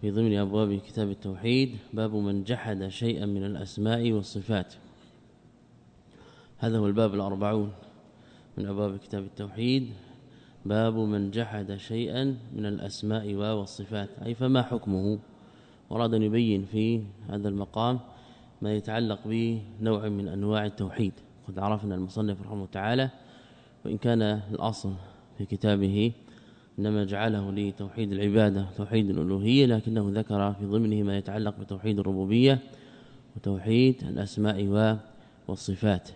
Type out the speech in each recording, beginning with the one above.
في ضمن أبواب كتاب التوحيد باب من جحد شيئا من الأسماء والصفات. هذا هو الباب الأربعون من أبواب كتاب التوحيد. باب من جحد شيئا من الأسماء والصفات. أي فما حكمه؟ أراد أن يبين في هذا المقام ما يتعلق بنوع من أنواع التوحيد. قد عرفنا المصنف رحمه الله تعالى وإن كان الأصل في كتابه إنما جعله لتوحيد العبادة توحيد الألوهية لكنه ذكر في ضمنه ما يتعلق بتوحيد الربوبية وتوحيد الأسماء والصفات.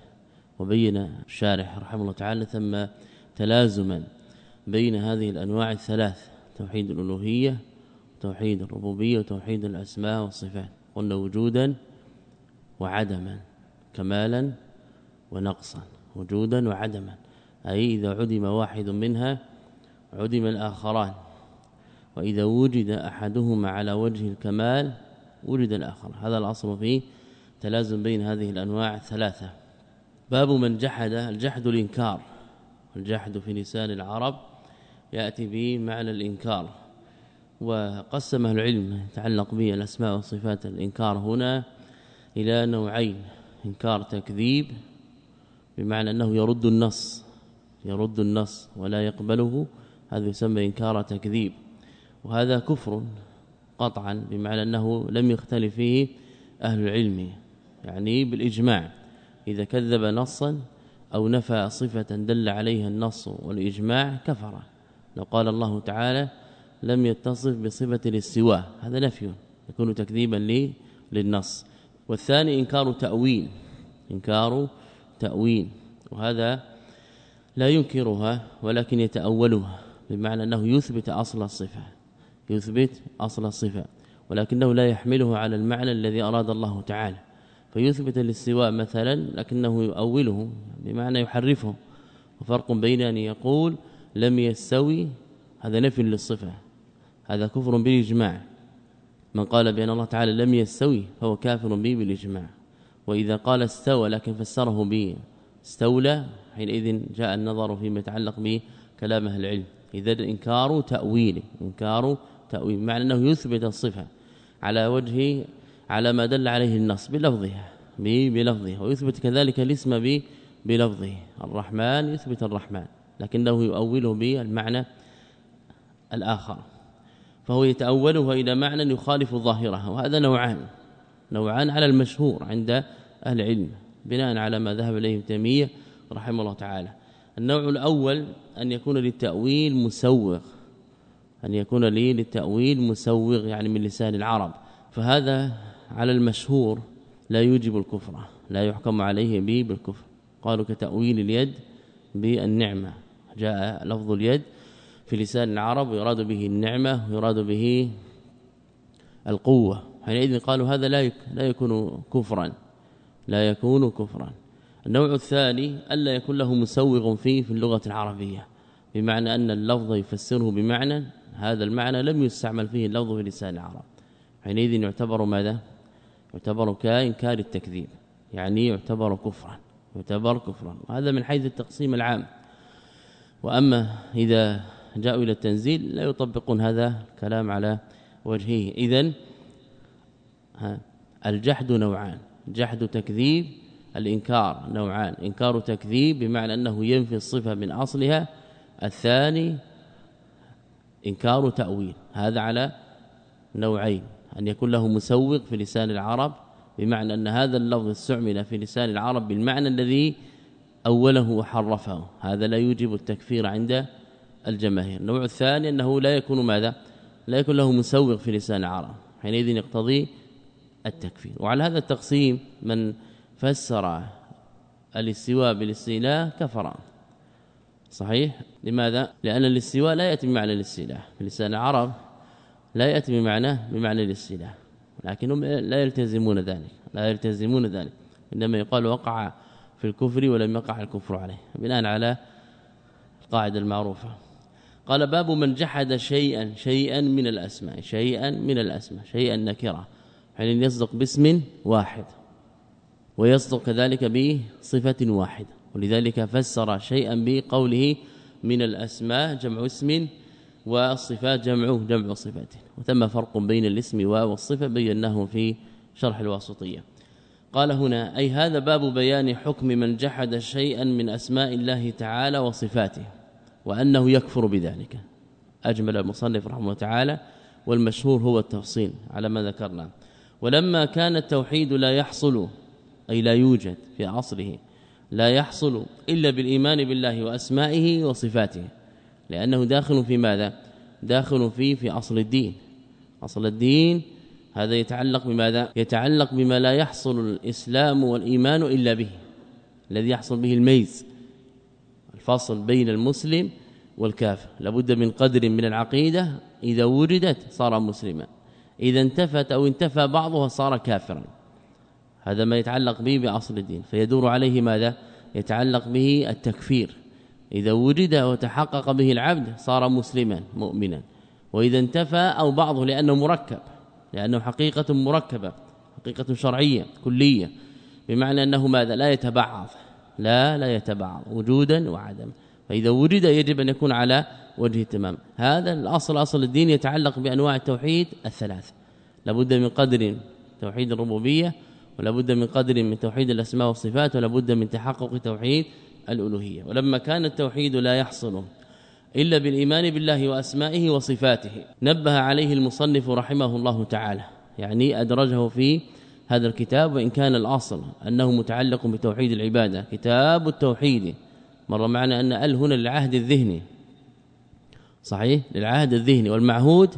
وبين الشارح رحمه الله تعالى ثم تلازما بين هذه الأنواع الثلاث توحيد الألوهية وتوحيد الربوبية وتوحيد الأسماء والصفات. قلنا وجودا وعدما كمالا ونقصا وجودا وعدما. أي إذا عدم واحد منها عدم الآخران. وإذا وجد أحدهما على وجه الكمال وجد الآخر هذا الأصل فيه تلازم بين هذه الأنواع الثلاثة. باب من جحد الجحد الإنكار. الجحد في لسان العرب يأتي به معنى الإنكار. وقسم العلم يتعلق به الأسماء وصفات الإنكار هنا إلى نوعين. إنكار تكذيب بمعنى أنه يرد النص يرد النص ولا يقبله. هذا يسمى إنكار تكذيب وهذا كفر قطعا بمعنى أنه لم يختلف فيه أهل العلم يعني بالإجماع إذا كذب نصا أو نفى صفة دل عليها النص والإجماع كفر. لو قال الله تعالى لم يتصف بصفة الاستواء هذا نفي يكون تكذيبا للنص. والثاني إنكار تأويل إنكار تأويل وهذا لا ينكرها ولكن يتأولها. بمعنى أنه يثبت أصل الصفة. يثبت أصل الصفة. ولكنه لا يحمله على المعنى الذي أراد الله تعالى. فيثبت الاستواء مثلا لكنه يؤوله بمعنى يحرفه. وفرق بين أن يقول لم يستوي هذا نفي للصفة. هذا كفر بالاجماع من قال بأن الله تعالى لم يستوي فهو كافر به بالإجماع. وإذا قال استوى لكن فسره به. استولى حينئذ جاء النظر فيما يتعلق بكلام أهل العلم. إذا انكار تاويل انكار تأويل معنى أنه يثبت الصفة على وجه على ما دل عليه النص بلفظها بلفظه ويثبت كذلك الاسم بلفظه. الرحمن يثبت الرحمن لكنه يؤوله بالمعنى الآخر. فهو يتأوله إلى معنى يخالف ظاهره وهذا نوعان نوعان على المشهور عند أهل العلم بناء على ما ذهب إليه تيمية رحمه الله تعالى. النوع الأول أن يكون للتأويل مسوغ أن يكون لي للتأويل مسوغ يعني من لسان العرب. فهذا على المشهور لا يوجب الكفر لا يحكم عليه به بالكفر. قالوا كتأويل اليد بالنعمة. جاء لفظ اليد في لسان العرب ويراد به النعمة ويراد به القوة. حينئذ قالوا هذا لا لا يكون كفرا لا يكون كفرا. النوع الثاني ألا يكون له مسوغ فيه في اللغة العربية بمعنى أن اللفظ يفسره بمعنى هذا المعنى لم يستعمل فيه اللفظ في لسان العرب. حينئذ يعتبر ماذا؟ يعتبر كإنكار التكذيب يعني يعتبر كفرا يعتبر كفرا. وهذا من حيث التقسيم العام. وأما إذا جاءوا إلى التنزيل لا يطبقون هذا الكلام على وجهه. اذا الجحد نوعان جحد تكذيب الإنكار نوعان. إنكار تكذيب بمعنى أنه ينفي الصفة من أصلها. الثاني إنكار تأويل. هذا على نوعين. أن يكون له مسوق في لسان العرب بمعنى أن هذا اللفظ استعمل في لسان العرب بالمعنى الذي أوله وحرفه. هذا لا يوجب التكفير عند الجماهير. النوع الثاني أنه لا يكون ماذا؟ لا يكون له مسوق في لسان العرب. حينئذ يقتضي التكفير. وعلى هذا التقسيم من فسر الاستواء بالاستيلاء كفر صحيح؟ لماذا؟ لأن الاستواء لا يأتي بمعنى الاستيلاء. في لسان العرب لا يأتي بمعنى بمعنى الاستيلاء. لكنهم لا يلتزمون ذلك لا يلتزمون ذلك. إنما يقال وقع في الكفر ولم يقع الكفر عليه. بناء على القاعدة المعروفة. قال باب من جحد شيئا شيئا من الأسماء شيئا من الأسماء شيئا نكرة حين يصدق باسم واحد. ويصدق كذلك بصفة واحدة ولذلك فسر شيئا بقوله من الأسماء جمع اسم والصفات جمع جمع صفات وثم فرق بين الاسم والصفة بيناه في شرح الواسطية. قال هنا أي هذا باب بيان حكم من جحد شيئا من أسماء الله تعالى وصفاته وأنه يكفر بذلك. أجمل المصنف رحمه الله تعالى والمشهور هو التفصيل على ما ذكرنا. ولما كان التوحيد لا يحصل أي لا يوجد في عصره لا يحصل إلا بالإيمان بالله وأسمائه وصفاته. لأنه داخل في ماذا؟ داخل في في أصل الدين. أصل الدين هذا يتعلق بماذا؟ يتعلق بما لا يحصل الإسلام والإيمان إلا به الذي يحصل به الميز الفصل بين المسلم والكافر. لابد من قدر من العقيدة إذا وجدت صار مسلما إذا انتفت أو انتفى بعضها صار كافرا. هذا ما يتعلق به بأصل الدين. فيدور عليه ماذا؟ يتعلق به التكفير. إذا وجد وتحقق به العبد صار مسلما مؤمنا. وإذا انتفى أو بعضه لأنه مركب لأنه حقيقة مركبة حقيقة شرعية كلية. بمعنى أنه ماذا؟ لا يتبعض. لا لا يتبعض وجودا وعدما فإذا وجد يجب أن يكون على وجه التمام. هذا الأصل أصل الدين يتعلق بأنواع التوحيد الثلاث. لابد من قدر توحيد الربوبية ولابد من قدر من توحيد الأسماء والصفات ولابد من تحقق توحيد الألوهية. ولما كان التوحيد لا يحصل إلا بالإيمان بالله وأسمائه وصفاته نبه عليه المصنف رحمه الله تعالى. يعني أدرجه في هذا الكتاب وإن كان الأصل أنه متعلق بتوحيد العبادة. كتاب التوحيد. مر معنا أن ال هنا للعهد الذهني. صحيح؟ للعهد الذهني. والمعهود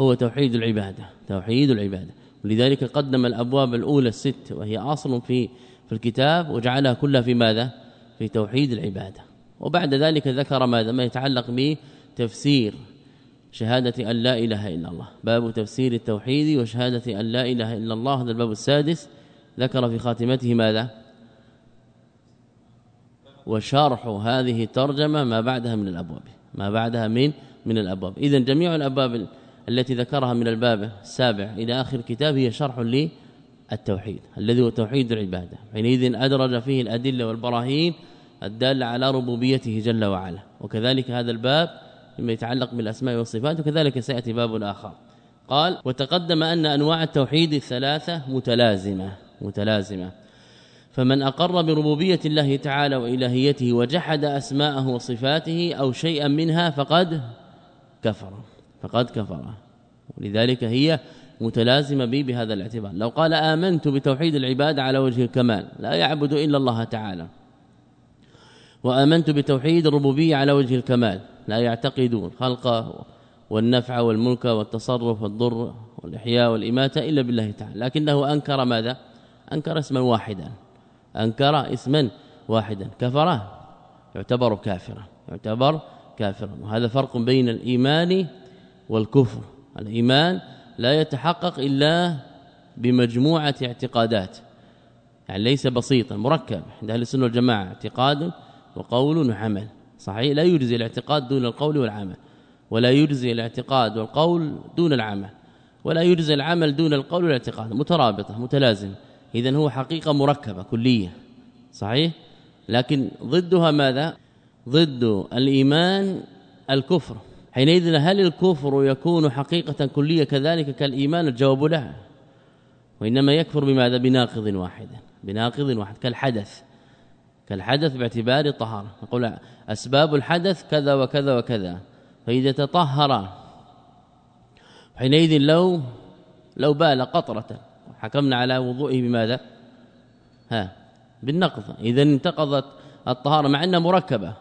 هو توحيد العبادة. توحيد العبادة. ولذلك قدم الأبواب الأولى الست وهي أصل في في الكتاب وجعلها كلها في ماذا؟ في توحيد العبادة. وبعد ذلك ذكر ماذا؟ ما يتعلق بتفسير شهادة أن لا إله إلا الله. باب تفسير التوحيد وشهادة أن لا إله إلا الله. هذا الباب السادس. ذكر في خاتمته ماذا؟ وشرح هذه الترجمة ما بعدها من الأبواب. ما بعدها من من الأبواب. إذا جميع الأبواب التي ذكرها من الباب السابع إلى آخر الكتاب هي شرح للتوحيد الذي هو توحيد العبادة. حينئذ أدرج فيه الأدلة والبراهين الدالة على ربوبيته جل وعلا. وكذلك هذا الباب مما يتعلق بالأسماء والصفات وكذلك سيأتي باب آخر. قال وتقدم أن أنواع التوحيد الثلاثة متلازمة متلازمة. فمن أقر بربوبية الله تعالى وإلهيته وجحد أسماءه وصفاته أو شيئا منها فقد كفر. فقد كفر. ولذلك هي متلازمة به بهذا الاعتبار. لو قال آمنت بتوحيد العباد على وجه الكمال لا يعبد إلا الله تعالى. وآمنت بتوحيد الربوبية على وجه الكمال لا يعتقدون خلق والنفع والملك والتصرف والضر والإحياء والإماتة إلا بالله تعالى. لكنه أنكر ماذا؟ أنكر اسما واحدا. أنكر اسما واحدا. كفر. يعتبر كافرا. يعتبر كافرا. وهذا فرق بين الإيمان والكفر. الإيمان لا يتحقق إلا بمجموعة اعتقادات. يعني ليس بسيطا مركب. عند أهل السنة والجماعة اعتقاد وقول وعمل. صحيح لا يجزي الاعتقاد دون القول والعمل ولا يجزي الاعتقاد والقول دون العمل ولا يجزي العمل دون القول والاعتقاد. مترابطة متلازمه اذا هو حقيقة مركبة كلية. صحيح؟ لكن ضدها ماذا؟ ضد الإيمان الكفر. حينئذ هل الكفر يكون حقيقة كلية كذلك كالإيمان؟ الجواب لا. وإنما يكفر بماذا؟ بناقض واحد. بناقض واحد كالحدث. كالحدث باعتبار الطهاره نقول أسباب الحدث كذا وكذا وكذا. فإذا تطهر حينئذ لو لو بال قطرة. حكمنا على وضوئه بماذا؟ ها بالنقض. إذا انتقضت الطهارة مع أنها مركبة.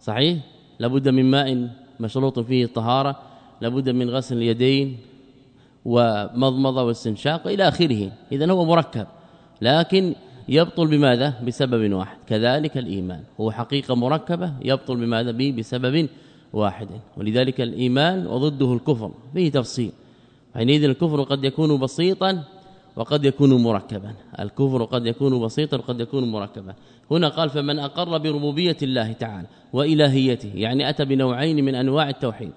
صحيح؟ لابد من ماء مشروط فيه الطهاره لابد من غسل اليدين ومضمضة واستنشاق إلى آخره. اذا هو مركب لكن يبطل بماذا؟ بسبب واحد. كذلك الإيمان. هو حقيقة مركبة يبطل بماذا؟ به بسبب واحد. ولذلك الإيمان وضده الكفر. به تفصيل. حينئذ الكفر قد يكون بسيطا وقد يكون مركبا. الكفر قد يكون بسيطا وقد يكون مركبا هنا قال فمن أقر بربوبية الله تعالى وإلهيته يعني أتى بنوعين من أنواع التوحيد.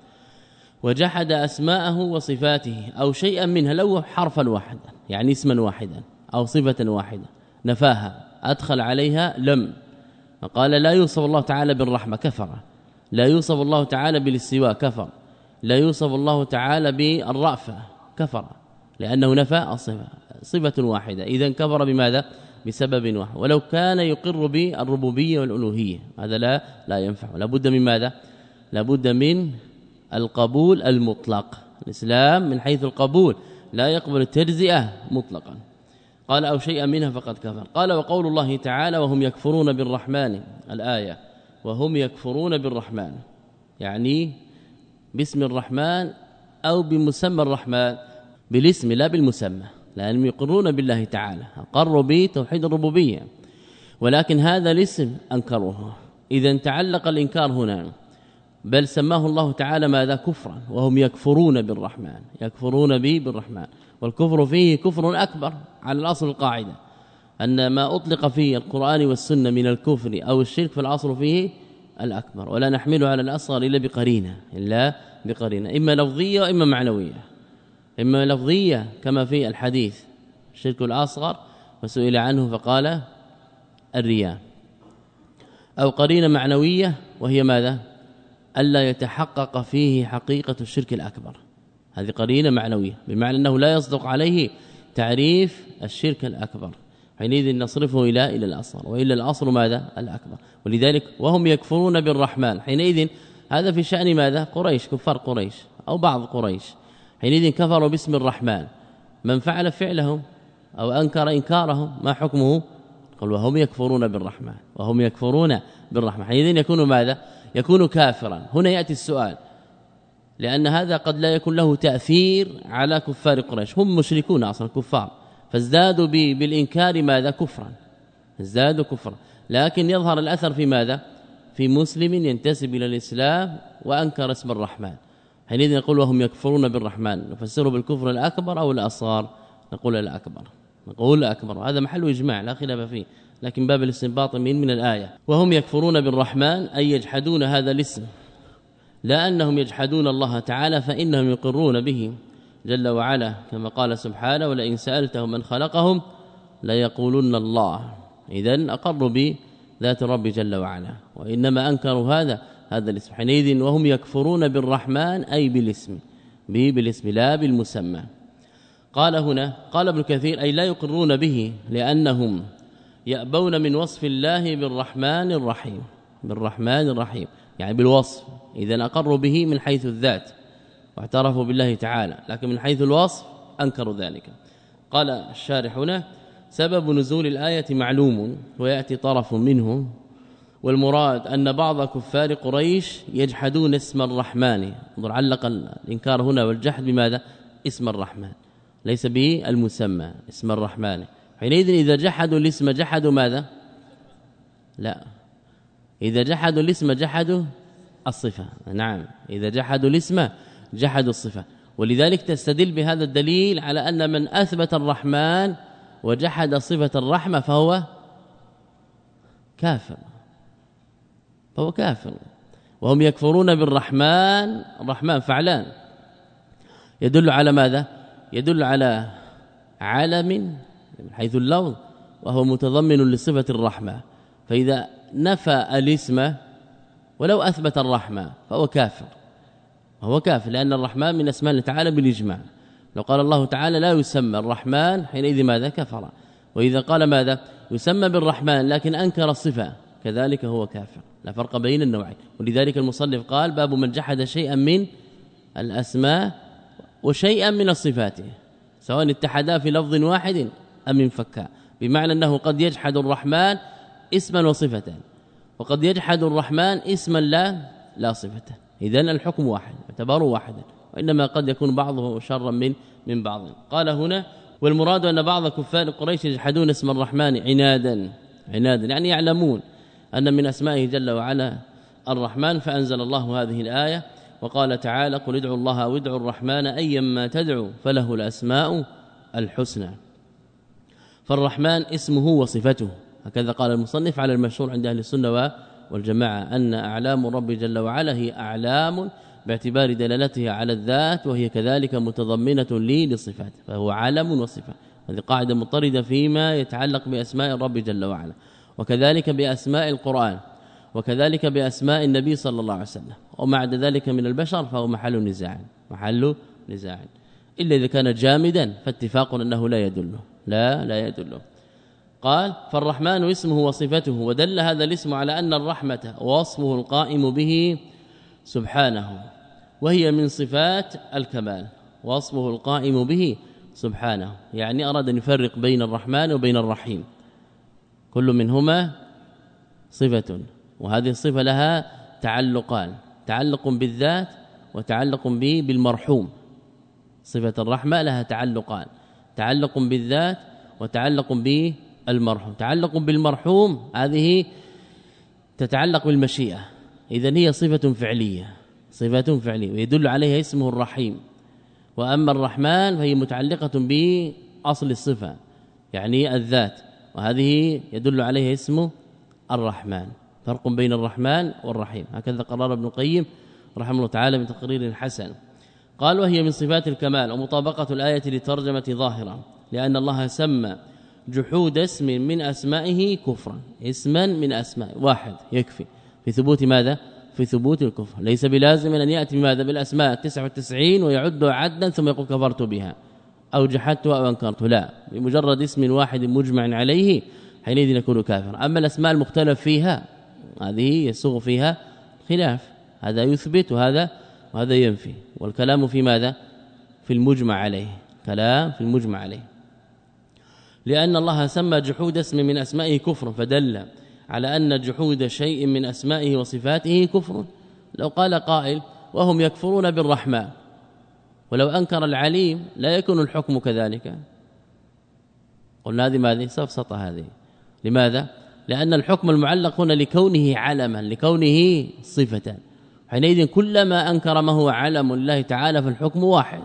وجحد أسماءه وصفاته أو شيئا منها لو حرفا واحدا يعني اسما واحدا أو صفة واحدة. نفاها أدخل عليها لم. فقال لا يوصف الله تعالى بالرحمة كفر. لا يوصف الله تعالى بالاستواء كفر. لا يوصف الله تعالى بالرأفة كفر. لأنه نفى الصفة. صفة واحدة. إذا كفر بماذا؟ بسبب واحد. ولو كان يقر بالربوبية والألوهية هذا لا لا ينفع. لابد من ماذا؟ لابد من القبول المطلق. الإسلام من حيث القبول لا يقبل التجزئة مطلقا. قال أو شيئا منها فقد كفر. قال وقول الله تعالى وهم يكفرون بالرحمن الآية. وهم يكفرون بالرحمن. يعني باسم الرحمن أو بمسمى الرحمن. بالاسم لا بالمسمى. لأنهم يقرون بالله تعالى. أقروا بتوحيد الربوبية. ولكن هذا الاسم أنكروه. إذا تعلق الإنكار هنا. بل سماه الله تعالى ماذا؟ كفرا. وهم يكفرون بالرحمن. يكفرون به بالرحمن. والكفر فيه كفر أكبر على الأصل القاعدة. أن ما أطلق فيه القرآن والسنة من الكفر أو الشرك فالأصل فيه الأكبر. ولا نحمله على الأصغر إلا بقرينة. إلا بقرينة. إما لفظية وإما معنوية. إما لفظية كما في الحديث الشرك الأصغر وسئل عنه فقال الرياء. أو قرينة معنوية وهي ماذا؟ ألا يتحقق فيه حقيقة الشرك الأكبر. هذه قرينة معنوية بمعنى أنه لا يصدق عليه تعريف الشرك الأكبر. حينئذ نصرفه إلى إلى الاصل وإلا الأصل ماذا؟ الأكبر. ولذلك وهم يكفرون بالرحمن. حينئذ هذا في شأن ماذا؟ قريش كفار قريش أو بعض قريش. حينئذ كفروا باسم الرحمن. من فعل فعلهم أو أنكر إنكارهم ما حكمه؟ قال وهم يكفرون بالرحمن وهم يكفرون بالرحمن. حينئذ يكون ماذا؟ يكون كافرا. هنا يأتي السؤال. لأن هذا قد لا يكون له تأثير على كفار قريش. هم مشركون أصلا كفار. فازدادوا بالإنكار ماذا؟ كفرا. ازدادوا كفرا. لكن يظهر الأثر في ماذا؟ في مسلم ينتسب إلى الإسلام وأنكر اسم الرحمن. حينئذ نقول وهم يكفرون بالرحمن نفسره بالكفر الأكبر أو الأصغر نقول الأكبر نقول الأكبر هذا محل إجماع لا خلاف فيه لكن باب الاستنباط من من الآية. وهم يكفرون بالرحمن أي يجحدون هذا الاسم لا أنهم يجحدون الله تعالى فإنهم يقرون به جل وعلا كما قال سبحانه ولئن سألتهم من خلقهم ليقولن الله اذا أقروا بذات الرب جل وعلا. وإنما أنكروا هذا هذا الاسم. حينئذ وهم يكفرون بالرحمن أي بالاسم. به بالاسم لا بالمسمى. قال هنا قال ابن كثير أي لا يقرون به لأنهم يأبون من وصف الله بالرحمن الرحيم. بالرحمن الرحيم يعني بالوصف. إذا أقروا به من حيث الذات واعترفوا بالله تعالى. لكن من حيث الوصف أنكروا ذلك. قال الشارح هنا سبب نزول الآية معلوم ويأتي طرف منه. والمراد أن بعض كفار قريش يجحدون اسم الرحمن. انظر علق الإنكار هنا والجحد بماذا؟ اسم الرحمن. ليس به المسمى اسم الرحمن. حينئذ إذا جحدوا الاسم جحدوا ماذا؟ لا. إذا جحدوا الاسم جحدوا الصفة. نعم. إذا جحدوا الاسم جحدوا الصفة. ولذلك تستدل بهذا الدليل على أن من أثبت الرحمن وجحد صفة الرحمة فهو كافر. فهو كافر. وهم يكفرون بالرحمن الرحمن فعلان. يدل على ماذا؟ يدل على علم من حيث اللفظ وهو متضمن لصفة الرحمة. فإذا نفى الاسم ولو أثبت الرحمة فهو كافر. وهو كافر لأن الرحمن من أسماء الله تعالى بالإجماع. لو قال الله تعالى لا يسمى الرحمن حينئذ ماذا؟ كفر. وإذا قال ماذا؟ يسمى بالرحمن لكن أنكر الصفة كذلك هو كافر. لا فرق بين النوعين. ولذلك المصنف قال باب من جحد شيئا من الأسماء وشيئا من الصفات سواء اتحدا في لفظ واحد أم انفكا بمعنى أنه قد يجحد الرحمن اسما وصفه وقد يجحد الرحمن اسما لا لا صفة. اذا الحكم واحد اعتباره واحدا وإنما قد يكون بعضه شرا من من بعض. قال هنا والمراد أن بعض كفار قريش يجحدون اسم الرحمن عنادا عنادا يعني يعلمون. أن من أسمائه جل وعلا الرحمن فأنزل الله هذه الآية وقال تعالى قل ادعوا الله أو ادعوا الرحمن ايما تدعوا فله الأسماء الحسنى. فالرحمن اسمه وصفته. هكذا قال المصنف على المشهور عند أهل السنة والجماعة أن أعلام الرب جل وعلا هي أعلام باعتبار دلالتها على الذات وهي كذلك متضمنة لي للصفات فهو علم وصفة. هذه قاعدة مضطردة فيما يتعلق بأسماء الرب جل وعلا. وكذلك بأسماء القرآن وكذلك بأسماء النبي صلى الله عليه وسلم ومع ذلك من البشر فهو محل نزاع محل نزاع. إلا إذا كان جامدا فاتفاق أنه لا يدله لا لا يدله قال فالرحمن اسمه وصفته ودل هذا الاسم على أن الرحمة وصفه القائم به سبحانه وهي من صفات الكمال وصفه القائم به سبحانه. يعني أراد أن يفرق بين الرحمن وبين الرحيم. كل منهما صفة وهذه الصفة لها تعلقان تعلق بالذات وتعلق به بالمرحوم. صفة الرحمة لها تعلقان تعلق بالذات وتعلق بالمرحوم. تعلق بالمرحوم هذه تتعلق بالمشيئة. اذا هي صفة فعلية صفة فعلية ويدل عليها اسمه الرحيم. وأما الرحمن فهي متعلقة بأصل الصفة يعني الذات. وهذه يدل عليها اسمه الرحمن. فرق بين الرحمن والرحيم. هكذا قرر ابن القيم رحمه الله تعالى بتقرير حسن. قال وهي من صفات الكمال ومطابقة الآية لترجمة ظاهرة لأن الله سمى جحود اسم من أسمائه كفرا. اسما من أسماء. واحد يكفي. في ثبوت ماذا؟ في ثبوت الكفر. ليس بلازم أن يأتي بماذا؟ بالأسماء 99 ويعد عدا ثم يقول كفرت بها. أو جحدتها أو أنكرت. لا بمجرد اسم واحد مجمع عليه حينئذ يكون كافرا. أما الأسماء المختلف فيها هذه يسوغ فيها خلاف. هذا يثبت وهذا وهذا ينفي. والكلام في ماذا؟ في المجمع عليه. كلام في المجمع عليه. لأن الله سمى جحود اسم من أسمائه كفر فدل على أن جحود شيء من أسمائه وصفاته كفر. لو قال قائل وهم يكفرون بالرحمن. ولو أنكر العليم لا يكون الحكم كذلك. قلنا هذه ماذا؟ سفسطه هذه. لماذا؟ لأن الحكم المعلق هنا لكونه علما لكونه صفة. حينئذ كلما أنكر ما هو علم لله تعالى فالحكم واحد.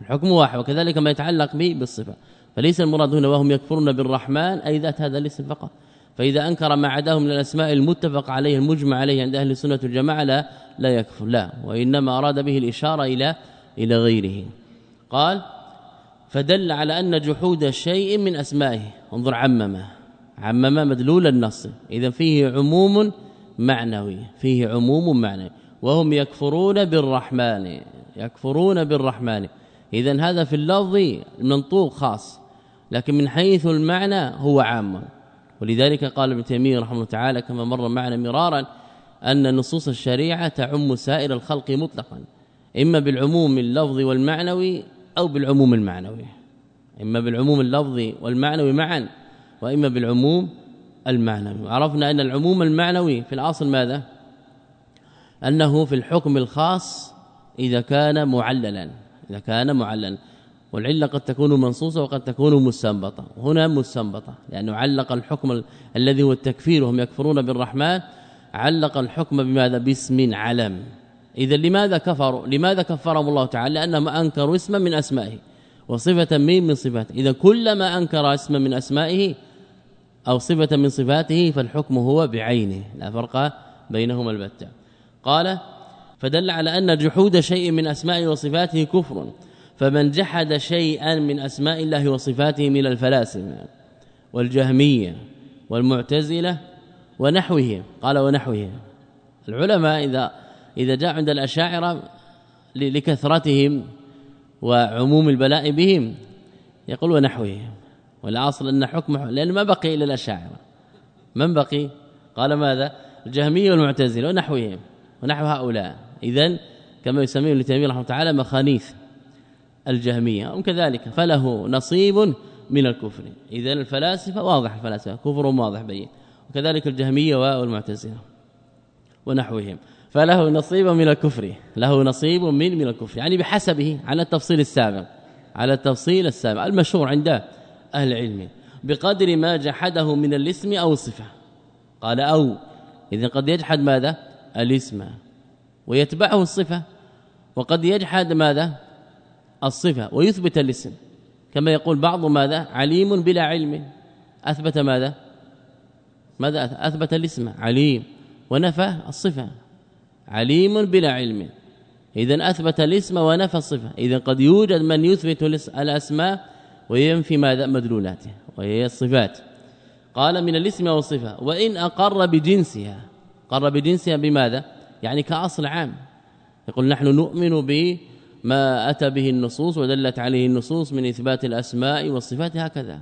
الحكم واحد وكذلك ما يتعلق به بالصفة. فليس المراد هنا وهم يكفرون بالرحمن أي ذات هذا الاسم فقط. فإذا أنكر ما عداه من الأسماء المتفق عليه المجمع عليه عند أهل السنة والجماعة لا لا يكفر لا. وإنما أراد به الإشارة إلى إلى غيره. قال فدل على أن جحود شيء من أسمائه. انظر عمم عمم مدلول النص. اذا فيه عموم معنوي. فيه عموم معنوي. وهم يكفرون بالرحمن. يكفرون بالرحمن. اذا هذا في اللفظ المنطوق خاص. لكن من حيث المعنى هو عام. ولذلك قال ابن تيمية رحمه الله تعالى كما مر معنا مرارا أن نصوص الشريعة تعم سائر الخلق مطلقا. إما بالعموم اللفظي والمعنوي أو بالعموم المعنوي. إما بالعموم اللفظي والمعنوي معا وإما بالعموم المعنوي. عرفنا أن العموم المعنوي في الأصل ماذا؟ أنه في الحكم الخاص إذا كان معللا إذا كان معللا. والعلة قد تكون منصوصة وقد تكون مستنبطة. هنا مستنبطة لأنه علق الحكم الذي هو التكفير وهم يكفرون بالرحمن. علق الحكم بماذا؟ باسم علم. إذا لماذا كفروا لماذا كفرهم الله تعالى؟ لأنهم أنكروا اسما من أسمائه وصفة من من صفاته. إذا كلما أنكر اسما من أسمائه أو صفة من صفاته فالحكم هو بعينه لا فرق بينهما البتة. قال فدل على أن جحود شيء من أسمائه وصفاته كفر فمن جحد شيئا من أسماء الله وصفاته من الفلاسفة والجهمية والمعتزلة ونحوهم قال ونحوهم العلماء إذا إذا جاء عند الأشاعرة لكثرتهم وعموم البلاء بهم يقول ونحوهم والأصل أن حكم لأن ما بقي إلا الأشاعرة. من بقي؟ قال ماذا؟ الجهمية والمعتزلة ونحوهم ونحو هؤلاء. اذا كما يسميه ابن تيمية رحمه تعالى مخانيث الجهمية. هم كذلك. فله نصيب من الكفر. اذا الفلاسفة واضح الفلاسفة كفر واضح بين. وكذلك الجهمية والمعتزلة ونحوهم. فله نصيب من الكفر له نصيب من من الكفر. يعني بحسبه على التفصيل السابق على التفصيل السابق المشهور عند أهل العلم بقدر ما جحده من الاسم أو الصفة. قال أو اذا قد يجحد ماذا؟ الاسم. ويتبعه الصفة وقد يجحد ماذا؟ الصفة ويثبت الاسم. كما يقول بعض ماذا؟ عليم بلا علم. أثبت ماذا؟ ماذا أثبت الاسم عليم. ونفى الصفة. عليم بلا علم. اذا أثبت الاسم ونفى الصفة. اذا قد يوجد من يثبت الأسماء وينفي ماذا مدلولاته وهي الصفات. قال من الاسم والصفة وإن أقر بجنسها. قر بجنسها بماذا؟ يعني كأصل عام. يقول نحن نؤمن بما أتى به النصوص ودلت عليه النصوص من إثبات الأسماء والصفات هكذا.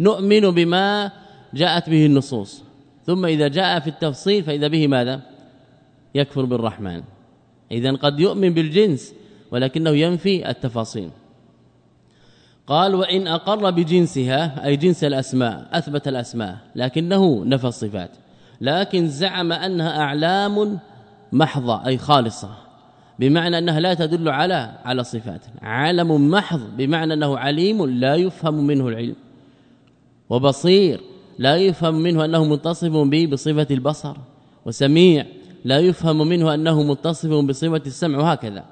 نؤمن بما جاءت به النصوص. ثم إذا جاء في التفصيل فإذا به ماذا؟ يكفر بالرحمن. اذا قد يؤمن بالجنس ولكنه ينفي التفاصيل. قال وإن أقر بجنسها أي جنس الأسماء أثبت الأسماء لكنه نفى الصفات. لكن زعم أنها أعلام محضة أي خالصة بمعنى أنها لا تدل على على صفات. عالم محض بمعنى أنه عليم لا يفهم منه العلم. وبصير لا يفهم منه أنه متصف به بصفة البصر. وسميع لا يفهم منه أنه متصف بصفة السمع وهكذا.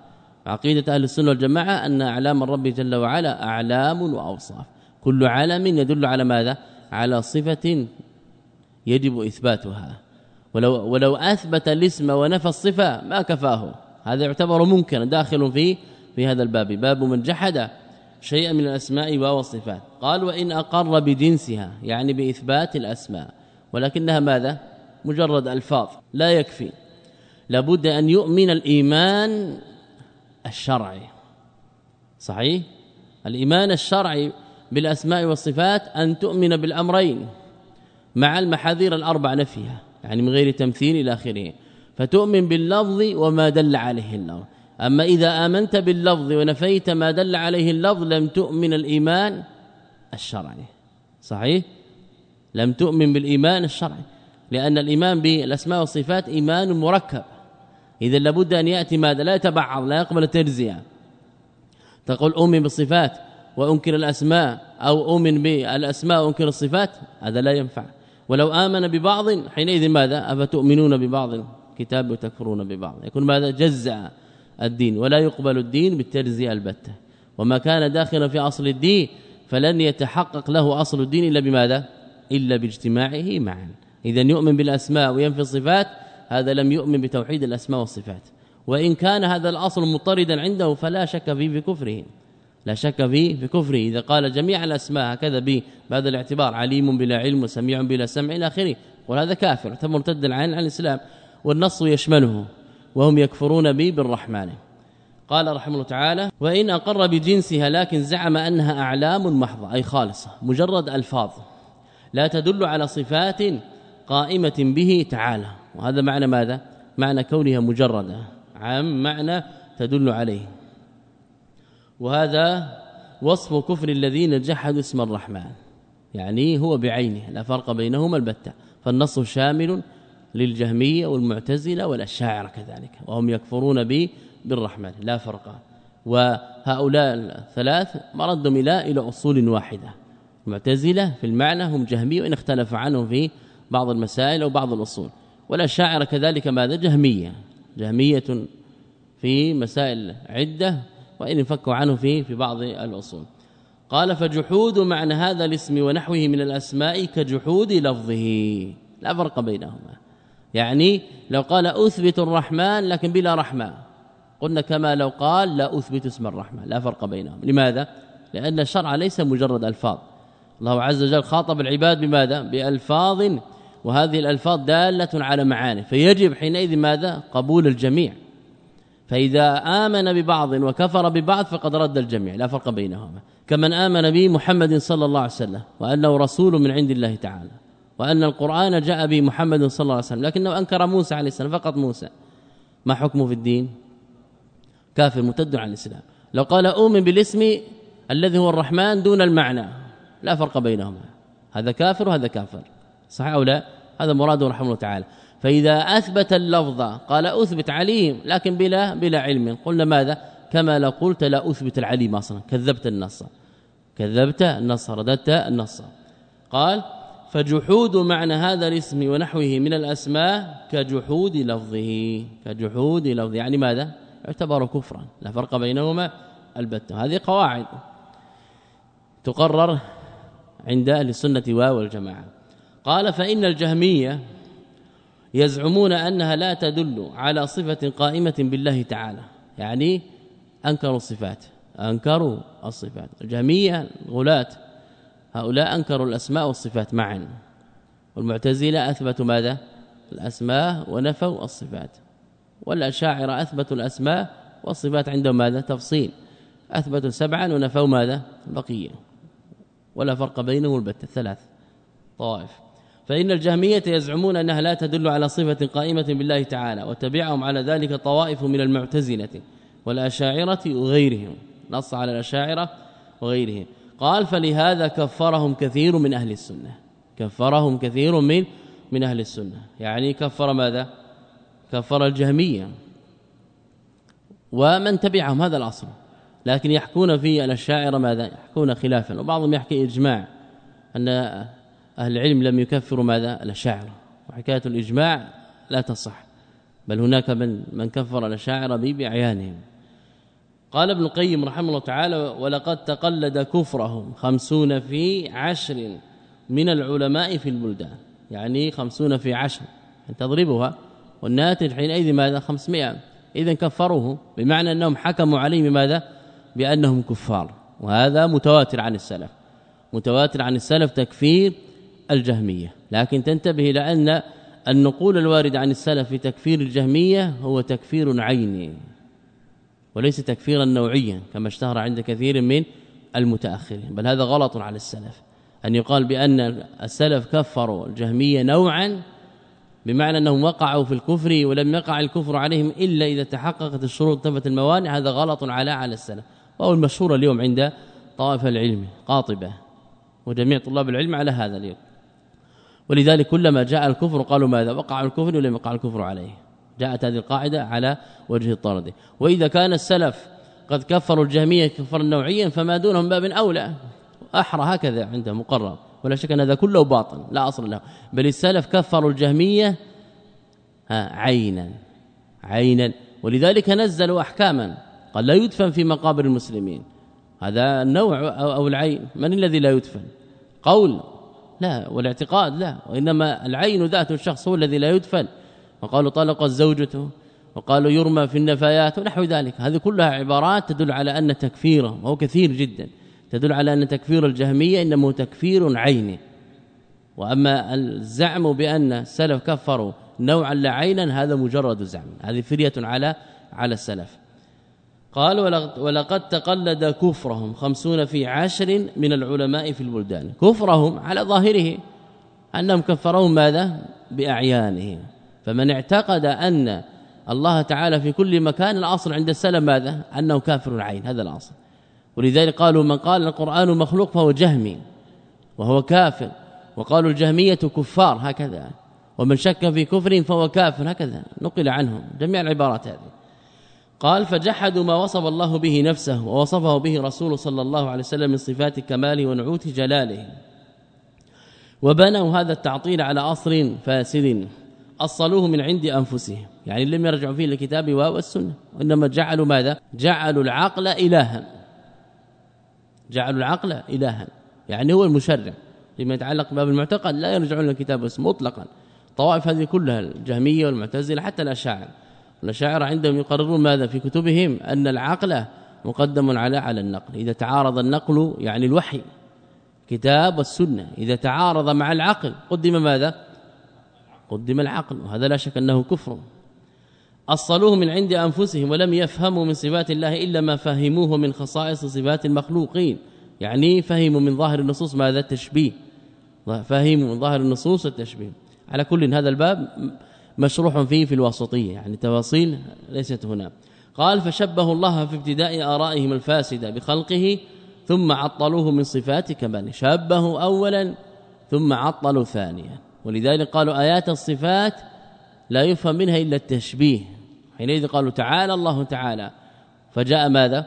عقيده أهل السنة والجماعة أن أعلام الرب جل وعلا أعلام وأوصاف. كل علم يدل على ماذا؟ على صفة يجب إثباتها. ولو ولو أثبت الاسم ونفى الصفة ما كفاه. هذا يعتبر منكرا داخل في في هذا الباب. باب من جحد شيئا من الأسماء والصفات قال وإن أقر بجنسها يعني بإثبات الأسماء. ولكنها ماذا؟ مجرد ألفاظ لا يكفي. لابد أن يؤمن الإيمان الشرعي. صحيح؟ الإيمان الشرعي بالأسماء والصفات أن تؤمن بالأمرين مع المحاذير الأربع نفيها يعني من غير تمثيل إلى آخره. فتؤمن باللفظ وما دل عليه اللفظ أما إذا آمنت باللفظ ونفيت ما دل عليه اللفظ لم تؤمن الإيمان الشرعي. صحيح؟ لم تؤمن بالإيمان الشرعي. لأن الإيمان بالأسماء والصفات إيمان مركب. اذا لابد أن يأتي ماذا؟ لا يتبعض لا يقبل التجزئه تقول أؤمن بالصفات وأنكر الأسماء أو أؤمن بالأسماء وأنكر الصفات هذا لا ينفع. ولو آمن ببعض حينئذ ماذا؟ أفتؤمنون ببعض؟ كتاب وتكفرون ببعض. يكون ماذا؟ جزع الدين ولا يقبل الدين بالتجزئه البتة. وما كان داخلا في أصل الدين فلن يتحقق له أصل الدين إلا بماذا؟ إلا باجتماعه معا. إذا يؤمن بالأسماء وينفي الصفات هذا لم يؤمن بتوحيد الأسماء والصفات. وإن كان هذا الأصل مضطردا عنده فلا شك فيه بكفره. لا شك فيه بكفره. إذا قال جميع الأسماء هكذا بهذا الاعتبار عليم بلا علم وسميع بلا سمع إلى آخره. وهذا كافر تم مرتد عن عن الإسلام. والنص يشمله وهم يكفرون به بالرحمن. قال رحمه الله تعالى وإن أقر بجنسها لكن زعم أنها أعلام محضة أي خالصة مجرد ألفاظ. لا تدل على صفات قائمة به تعالى. وهذا معنى ماذا؟ معنى كونها مجردة. عام معنى تدل عليه. وهذا وصف كفر الذين جحدوا اسم الرحمن. يعني هو بعينه لا فرق بينهما البتة. فالنص شامل للجهمية والمعتزلة والأشاعرة كذلك. وهم يكفرون به بالرحمن لا فرق. وهؤلاء الثلاث مردهم إلى إلى أصول واحدة. المعتزله في المعنى هم جهمية وإن اختلف عنهم في بعض المسائل أو بعض الأصول. والاشاعره كذلك ماذا؟ جهمية. جهمية في مسائل عدة وإن فكوا عنه في في بعض الأصول. قال فجحود معنى هذا الاسم ونحوه من الأسماء كجحود لفظه. لا فرق بينهما. يعني لو قال أثبت الرحمن لكن بلا رحمة. قلنا كما لو قال لا أثبت اسم الرحمن لا فرق بينهم لماذا؟ لأن الشرع ليس مجرد ألفاظ. الله عز وجل خاطب العباد بماذا؟ بألفاظ وهذه الألفاظ دالة على معاني. فيجب حينئذ ماذا؟ قبول الجميع. فإذا آمن ببعض وكفر ببعض فقد رد الجميع لا فرق بينهما. كمن آمن به محمد صلى الله عليه وسلم وأنه رسول من عند الله تعالى وأن القرآن جاء به محمد صلى الله عليه وسلم لكنه أنكر موسى عليه السلام فقط موسى. ما حكمه في الدين؟ كافر مرتد عن الإسلام. لو قال أؤمن بالاسم الذي هو الرحمن دون المعنى لا فرق بينهما. هذا كافر وهذا كافر. صح أو لا؟ هذا مراده رحمه الله تعالى. فإذا أثبت اللفظ قال أثبت عليم لكن بلا بلا علم. قلنا ماذا؟ كما لو قلت لا أثبت العليم أصلا كذبت النص. كذبت النص رددت النص. قال فجحود معنى هذا الاسم ونحوه من الأسماء كجحود لفظه. كجحود لفظه. يعني ماذا؟ يعتبر كفرا. لا فرق بينهما البتة. هذه قواعد تقرر عند أهل السنة والجماعة. قال فإن الجهمية يزعمون أنها لا تدل على صفة قائمة بالله تعالى يعني أنكروا الصفات أنكروا الصفات. الجهمية غلاة هؤلاء أنكروا الأسماء والصفات معا. والمعتزلة أثبتوا ماذا؟ الأسماء ونفوا الصفات. والأشاعرة أثبتوا الأسماء والصفات عندهم ماذا؟ تفصيل. أثبتوا سبعا ونفوا ماذا؟ البقيه ولا فرق بينهم البتة الثلاث. طائف. فإن الجهمية يزعمون أنها لا تدل على صفة قائمة بالله تعالى وتبعهم على ذلك طوائف من المعتزلة والأشاعرة وغيرهم. نص على الأشاعرة وغيرهم. قال فلهذا كفرهم كثير من أهل السنة. كفرهم كثير من من أهل السنة. يعني كفر ماذا؟ كفر الجهمية. ومن تبعهم هذا الأصل. لكن يحكون في الأشاعرة ماذا؟ يحكون خلافا. وبعضهم يحكي إجماع أن أهل العلم لم يكفروا ماذا؟ الأشاعرة. وحكاية الإجماع لا تصح. بل هناك من من كفر الأشاعرة بأعيانهم. قال ابن القيم رحمه الله تعالى ولقد تقلد كفرهم خمسون في عشر من العلماء في البلدان. يعني خمسون في عشر. تضربها. والناتج حينئذ ماذا؟ 500 اذا كفروه. بمعنى أنهم حكموا عليه بماذا؟ بأنهم كفار. وهذا متواتر عن السلف. متواتر عن السلف تكفير الجهمية. لكن تنتبه إلى أن النقول الوارد عن السلف في تكفير الجهمية هو تكفير عيني وليس تكفيرا نوعيا كما اشتهر عند كثير من المتأخرين. بل هذا غلط على السلف. أن يقال بأن السلف كفروا الجهمية نوعا بمعنى أنهم وقعوا في الكفر ولم يقع الكفر عليهم إلا إذا تحققت الشروط تمت الموانع. هذا غلط على على السلف. وهو المشهور اليوم عند طائفة العلم قاطبة وجميع طلاب العلم على هذا اليوم. ولذلك كلما جاء الكفر قالوا ماذا؟ وقع الكفر ولم يقع الكفر عليه. جاءت هذه القاعدة على وجه الطرد. وإذا كان السلف قد كفروا الجهمية كفرا نوعيا فما دونهم باب أولى. أحرى هكذا عندهم مقرر. ولا شك أن هذا كله باطل لا أصل له. بل السلف كفروا الجهمية عينا عينا. ولذلك نزلوا أحكاما. قال لا يدفن في مقابر المسلمين. هذا النوع أو العين. من الذي لا يدفن؟ قول لا والاعتقاد لا وإنما العين ذات الشخص هو الذي لا يدفن. وقالوا طلقت زوجته وقالوا يرمى في النفايات ونحو ذلك. هذه كلها عبارات تدل على أن تكفيره وهو كثير جدا تدل على أن تكفير الجهمية إنما تكفير عيني وأما الزعم بأن السلف كفروا نوعا لا عينا هذا مجرد زعم. هذه فرية على على السلف. قال ولقد تقلد كفرهم خمسون في عشر من العلماء في البلدان. كفرهم على ظاهره أنهم كفرهم ماذا؟ بأعيانهم. فمن اعتقد أن الله تعالى في كل مكان الأصل عند السلف ماذا؟ أنه كافر العين هذا الأصل. ولذلك قالوا من قال القرآن مخلوق فهو جهمي وهو كافر. وقالوا الجهمية كفار هكذا. ومن شك في كفر فهو كافر هكذا. نقل عنهم جميع العبارات هذه. قال فجحدوا ما وصف الله به نفسه ووصفه به رسول صلى الله عليه وسلم من صفات كماله ونعوت جلاله. وبنوا هذا التعطيل على أصل فاسد أصلوه من عند انفسهم يعني لم يرجعوا فيه الكتاب والسنة وانما جعلوا ماذا؟ جعلوا العقل إلها. جعلوا العقل إلها. يعني هو المشرع. فيما يتعلق باب المعتقد لا يرجعون للكتاب مطلقا. طوائف هذه كلها الجهمية والمعتزلة حتى الأشاعرة. الاشاعره عندهم يقررون ماذا في كتبهم؟ أن العقل مقدم على على النقل. إذا تعارض النقل يعني الوحي كتاب والسنة. إذا تعارض مع العقل قدم ماذا؟ قدم العقل. وهذا لا شك أنه كفر. أصلوه من عند أنفسهم ولم يفهموا من صفات الله إلا ما فهموه من خصائص صفات المخلوقين. يعني فهموا من ظاهر النصوص ماذا؟ التشبيه. فهموا من ظاهر النصوص التشبيه. على كل هذا الباب مشروح فيه في الوسطيه يعني تفاصيل ليست هنا. قال فشبه الله في ابتداء آرائهم الفاسدة بخلقه ثم عطلوه من صفات كماله شبهوا اولا ثم عطلوا ثانيا. ولذلك قالوا آيات الصفات لا يفهم منها إلا التشبيه. حينئذ قالوا تعالى الله تعالى. فجاء ماذا؟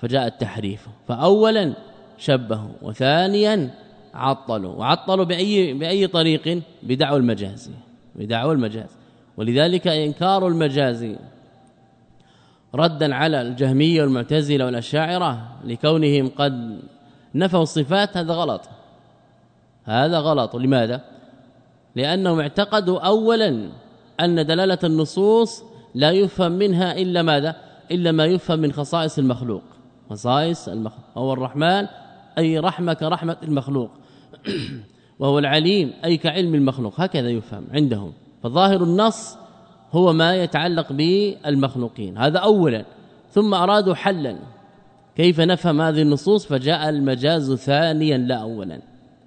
فجاء التحريف. فاولا شبهوا وثانيا عطلوا. وعطلوا باي بأي طريق؟ بدعوى المجاز بدعوى المجاز. ولذلك إنكار المجاز ردا على الجهمية والمعتزلة والأشاعرة لكونهم قد نفوا الصفات. هذا غلط. هذا غلط. لماذا؟ لأنهم اعتقدوا اولا أن دلالة النصوص لا يفهم منها إلا ماذا؟ إلا ما يفهم من خصائص المخلوق. خصائص المخلوق هو الرحمن أي رحمة كرحمه المخلوق. وهو العليم أي كعلم المخلوق هكذا يفهم عندهم. فظاهر النص هو ما يتعلق بالمخلوقين. هذا اولا. ثم أرادوا حلا. كيف نفهم هذه النصوص؟ فجاء المجاز ثانيا لا اولا.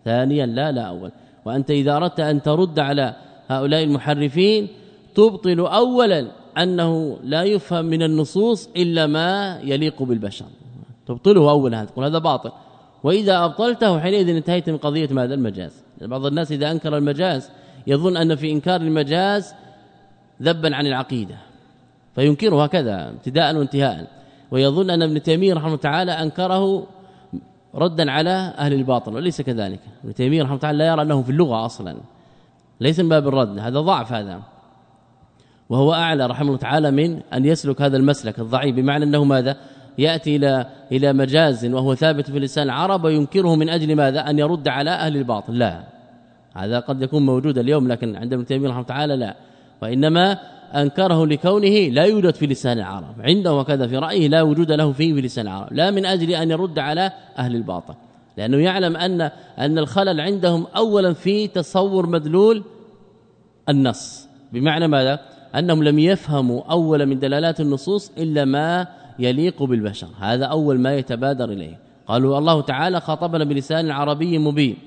ثانيا لا لا اول وأنت إذا أردت أن ترد على هؤلاء المحرفين تبطل اولا أنه لا يفهم من النصوص إلا ما يليق بالبشر. تبطله اولا تقول هذا باطل. وإذا أبطلته حينئذ انتهيت من قضية ماذا؟ المجاز. بعض الناس إذا أنكر المجاز يظن أن في إنكار المجاز ذبا عن العقيدة فينكره هكذا ابتداء وانتهاء. ويظن أن ابن تيمية رحمه الله تعالى أنكره ردا على أهل الباطل وليس كذلك. ابن تيمية رحمه الله تعالى لا يرى أنه في اللغة أصلا ليس من باب الرد. هذا ضعف هذا. وهو أعلى رحمه الله تعالى من أن يسلك هذا المسلك الضعيف بمعنى أنه ماذا؟ يأتي إلى إلى مجاز وهو ثابت في لسان العرب وينكره من أجل ماذا؟ أن يرد على أهل الباطل. لا. هذا قد يكون موجودا اليوم لكن عند ابن تيمية رحمه الله لا. وإنما أنكره لكونه لا يوجد في لسان العرب. عنده وكذا في رأيه لا وجود له فيه في لسان العرب. لا من أجل أن يرد على أهل الباطل. لأنه يعلم ان أن الخلل عندهم اولا في تصور مدلول النص. بمعنى ماذا؟ أنهم لم يفهموا اولا من دلالات النصوص إلا ما يليق بالبشر. هذا أول ما يتبادر إليه. قالوا الله تعالى خاطبنا بلسان عربي مبين.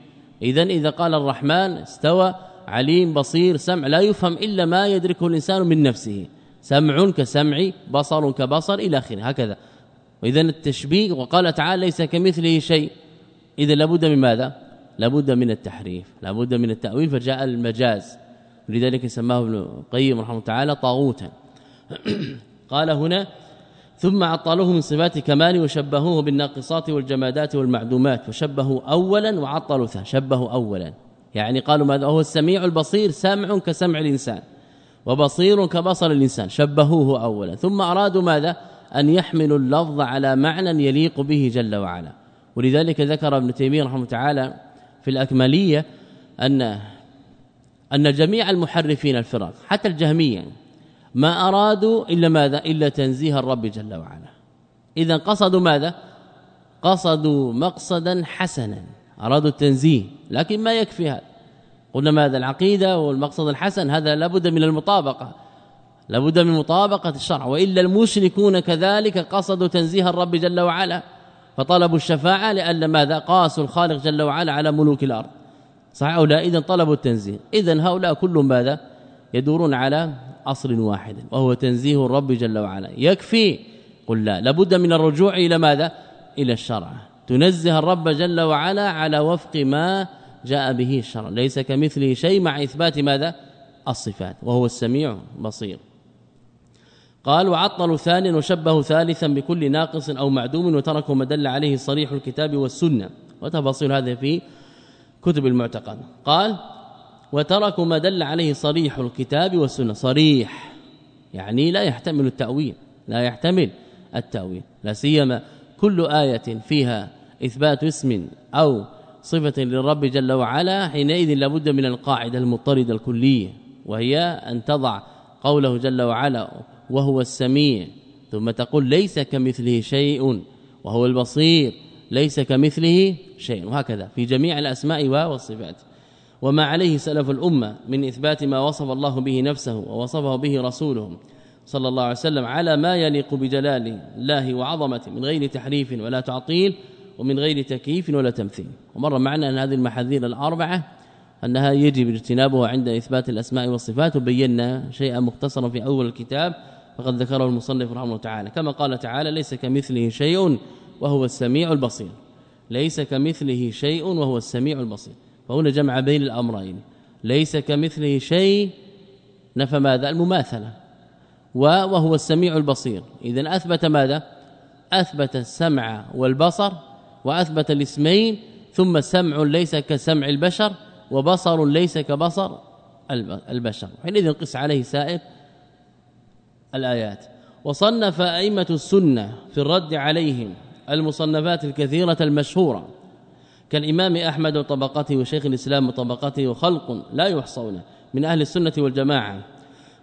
اذا إذا قال الرحمن استوى عليم بصير سمع لا يفهم إلا ما يدركه الإنسان من نفسه. سمع كسمع بصر كبصر إلى آخره. هكذا. واذا التشبيه وقال تعالى ليس كمثله شيء. اذا لابد من ماذا؟ لابد من التحريف لابد من التأويل. فجاء المجاز. لذلك سماه ابن القيم رحمه الله تعالى طاغوتا. قال هنا ثم عطلوه من صفات كمال وشبهوه بالناقصات والجمادات والمعدومات فشبهوا اولا وعطلوا ثانيا شبهوا اولا. يعني قالوا ماذا؟ هو السميع البصير سمع كسمع الإنسان وبصير كبصر الإنسان شبهوه اولا. ثم أرادوا ماذا؟ أن يحملوا اللفظ على معنى يليق به جل وعلا. ولذلك ذكر ابن تيمية رحمه تعالى في الأكملية أن أن جميع المحرفين الفرق حتى الجهمية ما أرادوا إلا ماذا؟ إلا تنزيه الرب جل وعلا. إذا قصدوا ماذا؟ قصدوا مقصدا حسنا. أرادوا التنزيه لكن ما يكفي هذا. قلنا ماذا العقيدة والمقصد الحسن؟ هذا لابد من المطابقة. لابد من مطابقة الشرع. وإلا المشركون كذلك قصدوا تنزيه الرب جل وعلا. فطلبوا الشفاعة لأن ماذا؟ قاسوا الخالق جل وعلا على ملوك الأرض. صحيح أو لا؟ اذا طلبوا التنزيه. اذا هؤلاء كلهم ماذا؟ يدورون على أصل واحد وهو تنزيه الرب جل وعلا. يكفي؟ قل لا. لابد من الرجوع إلى ماذا؟ إلى الشرع. تنزه الرب جل وعلا على وفق ما جاء به الشرع. ليس كمثله شيء مع إثبات ماذا؟ الصفات وهو السميع بصير قال وعطلوا ثانيا وشبهوا ثالثا بكل ناقص أو معدوم وتركوا ما دل عليه صريح الكتاب والسنة. وتفاصيل هذا في كتب المعتقد. قال وتركوا ما دل عليه صريح الكتاب والسنة. صريح. يعني لا يحتمل التأويل. لا يحتمل التأويل. لا سيما كل آية فيها إثبات اسم أو صفة للرب جل وعلا حينئذ لابد من القاعدة المضطردة الكلية وهي أن تضع قوله جل وعلا وهو السميع. ثم تقول ليس كمثله شيء وهو البصير. ليس كمثله شيء. وهكذا في جميع الأسماء والصفات. وما عليه سلف الأمة من إثبات ما وصف الله به نفسه ووصفه به رسوله صلى الله عليه وسلم على ما يليق بجلال الله وعظمته من غير تحريف ولا تعطيل ومن غير تكييف ولا تمثيل. ومر معنا أن هذه المحاذير الأربعة أنها يجب اجتنابها عند إثبات الأسماء والصفات. وبينا شيئا مختصرا في أول الكتاب فقد ذكره المصنف رحمه الله تعالى. كما قال تعالى ليس كمثله شيء وهو السميع البصير. ليس كمثله شيء وهو السميع البصير. فهنا جمع بين الأمرين. ليس كمثله شيء نفى ماذا؟ المماثلة. وهو السميع البصير. اذا أثبت ماذا؟ أثبت السمع والبصر وأثبت الاسمين ثم سمع ليس كسمع البشر وبصر ليس كبصر البشر. حينئذ قس عليه سائر الآيات. وصنف أئمة السنة في الرد عليهم المصنفات الكثيرة المشهورة. كالإمام أحمد وطبقته وشيخ الإسلام وطبقته وخلق لا يحصون من أهل السنة والجماعة.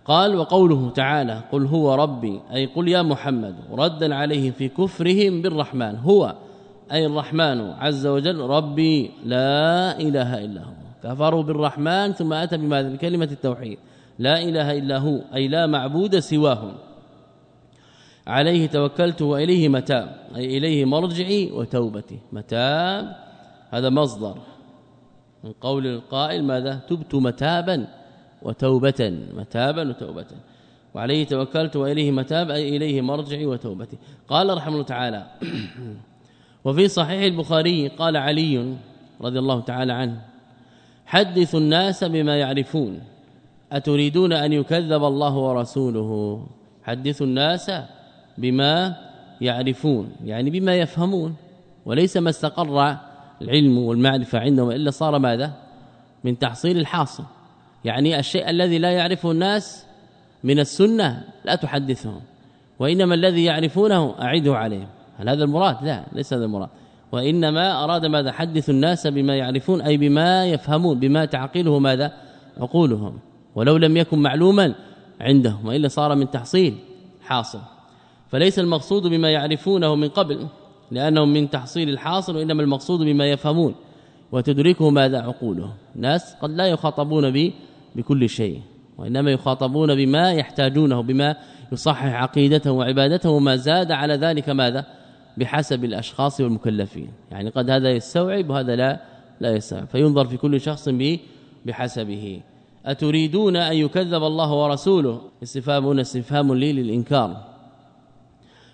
قال وقوله تعالى قل هو ربي أي قل يا محمد ردا عليه في كفرهم بالرحمن. هو أي الرحمن عز وجل ربي لا إله إلا هو. كفروا بالرحمن ثم أتى بماذا؟ بكلمة التوحيد. لا إله إلا هو أي لا معبود سواه عليه توكلت وإليه متاب أي إليه مرجعي وتوبتي. متاب. هذا مصدر. من قول القائل ماذا؟ تبت متابا وتوبة. متابا وتوبة. وعليه توكلت وإليه متاب أي إليه مرجعي وتوبتي. قال رحمه الله تعالى وفي صحيح البخاري قال علي رضي الله تعالى عنه حدثوا الناس بما يعرفون. أتريدون أن يكذب الله ورسوله؟ حدثوا الناس بما يعرفون يعني بما يفهمون وليس ما استقر العلم والمعرفة عندهم إلا صار ماذا؟ من تحصيل الحاصل. يعني الشيء الذي لا يعرفه الناس من السنة لا تحدثهم وإنما الذي يعرفونه اعده عليهم. هل هذا المراد؟ لا ليس هذا المراد. وإنما أراد ماذا؟ حدث الناس بما يعرفون أي بما يفهمون بما تعقله ماذا؟ عقولهم. ولو لم يكن معلوما عندهم وإلا صار من تحصيل حاصل. فليس المقصود بما يعرفونه من قبل لأنه من تحصيل الحاصل وإنما المقصود بما يفهمون وتدركه ماذا عقولهم ناس قد لا يخاطبون به بكل شيء وإنما يخاطبون بما يحتاجونه بما يصحح عقيدته وعبادته وما زاد على ذلك ماذا؟ بحسب الأشخاص والمكلفين. يعني قد هذا يستوعب وهذا لا لا يستوعب. فينظر في كل شخص به بحسبه. أتريدون أن يكذب الله ورسوله؟ استفهام استفهام لي للإنكار.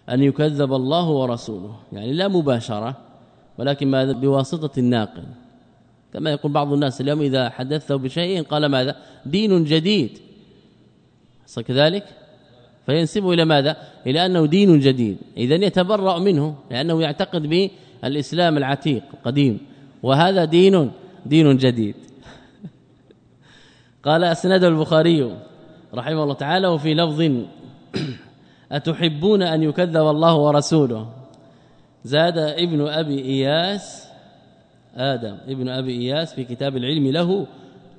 أن يكذب الله ورسوله. يعني لا مباشرة ولكن ماذا؟ بواسطة الناقل. كما يقول بعض الناس اليوم إذا حدثته بشيء قال ماذا؟ دين جديد. كذلك؟ فينسبه إلى ماذا؟ إلى أنه دين جديد. إذا يتبرأ منه لأنه يعتقد بالإسلام العتيق القديم. وهذا دين دين جديد. قال اسناد البخاري رحمه الله تعالى وفي لفظ أتحبون أن يكذب الله ورسوله؟ زاد ابن أبي إياس آدم ابن أبي إياس في كتاب العلم له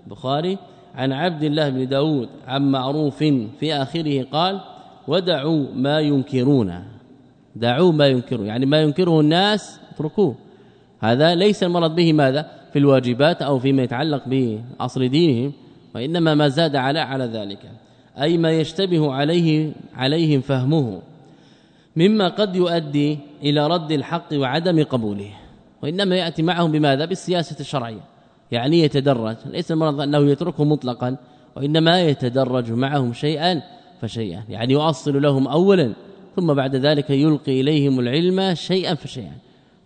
بخاري عن عبد الله بن داود عن معروف في آخره قال ودعوا ما ينكرون. دعوا ما ينكرون يعني ما ينكره الناس اتركوه. هذا ليس المرض به ماذا؟ في الواجبات أو فيما يتعلق بأصل دينهم وإنما ما زاد على على ذلك. أي ما يشتبه عليه عليهم فهمه مما قد يؤدي إلى رد الحق وعدم قبوله. وإنما يأتي معهم بماذا؟ بالسياسة الشرعية. يعني يتدرج ليس المرض أنه يتركه مطلقا وإنما يتدرج معهم شيئا فشيئا. يعني يؤصل لهم اولا ثم بعد ذلك يلقي إليهم العلم شيئا فشيئا.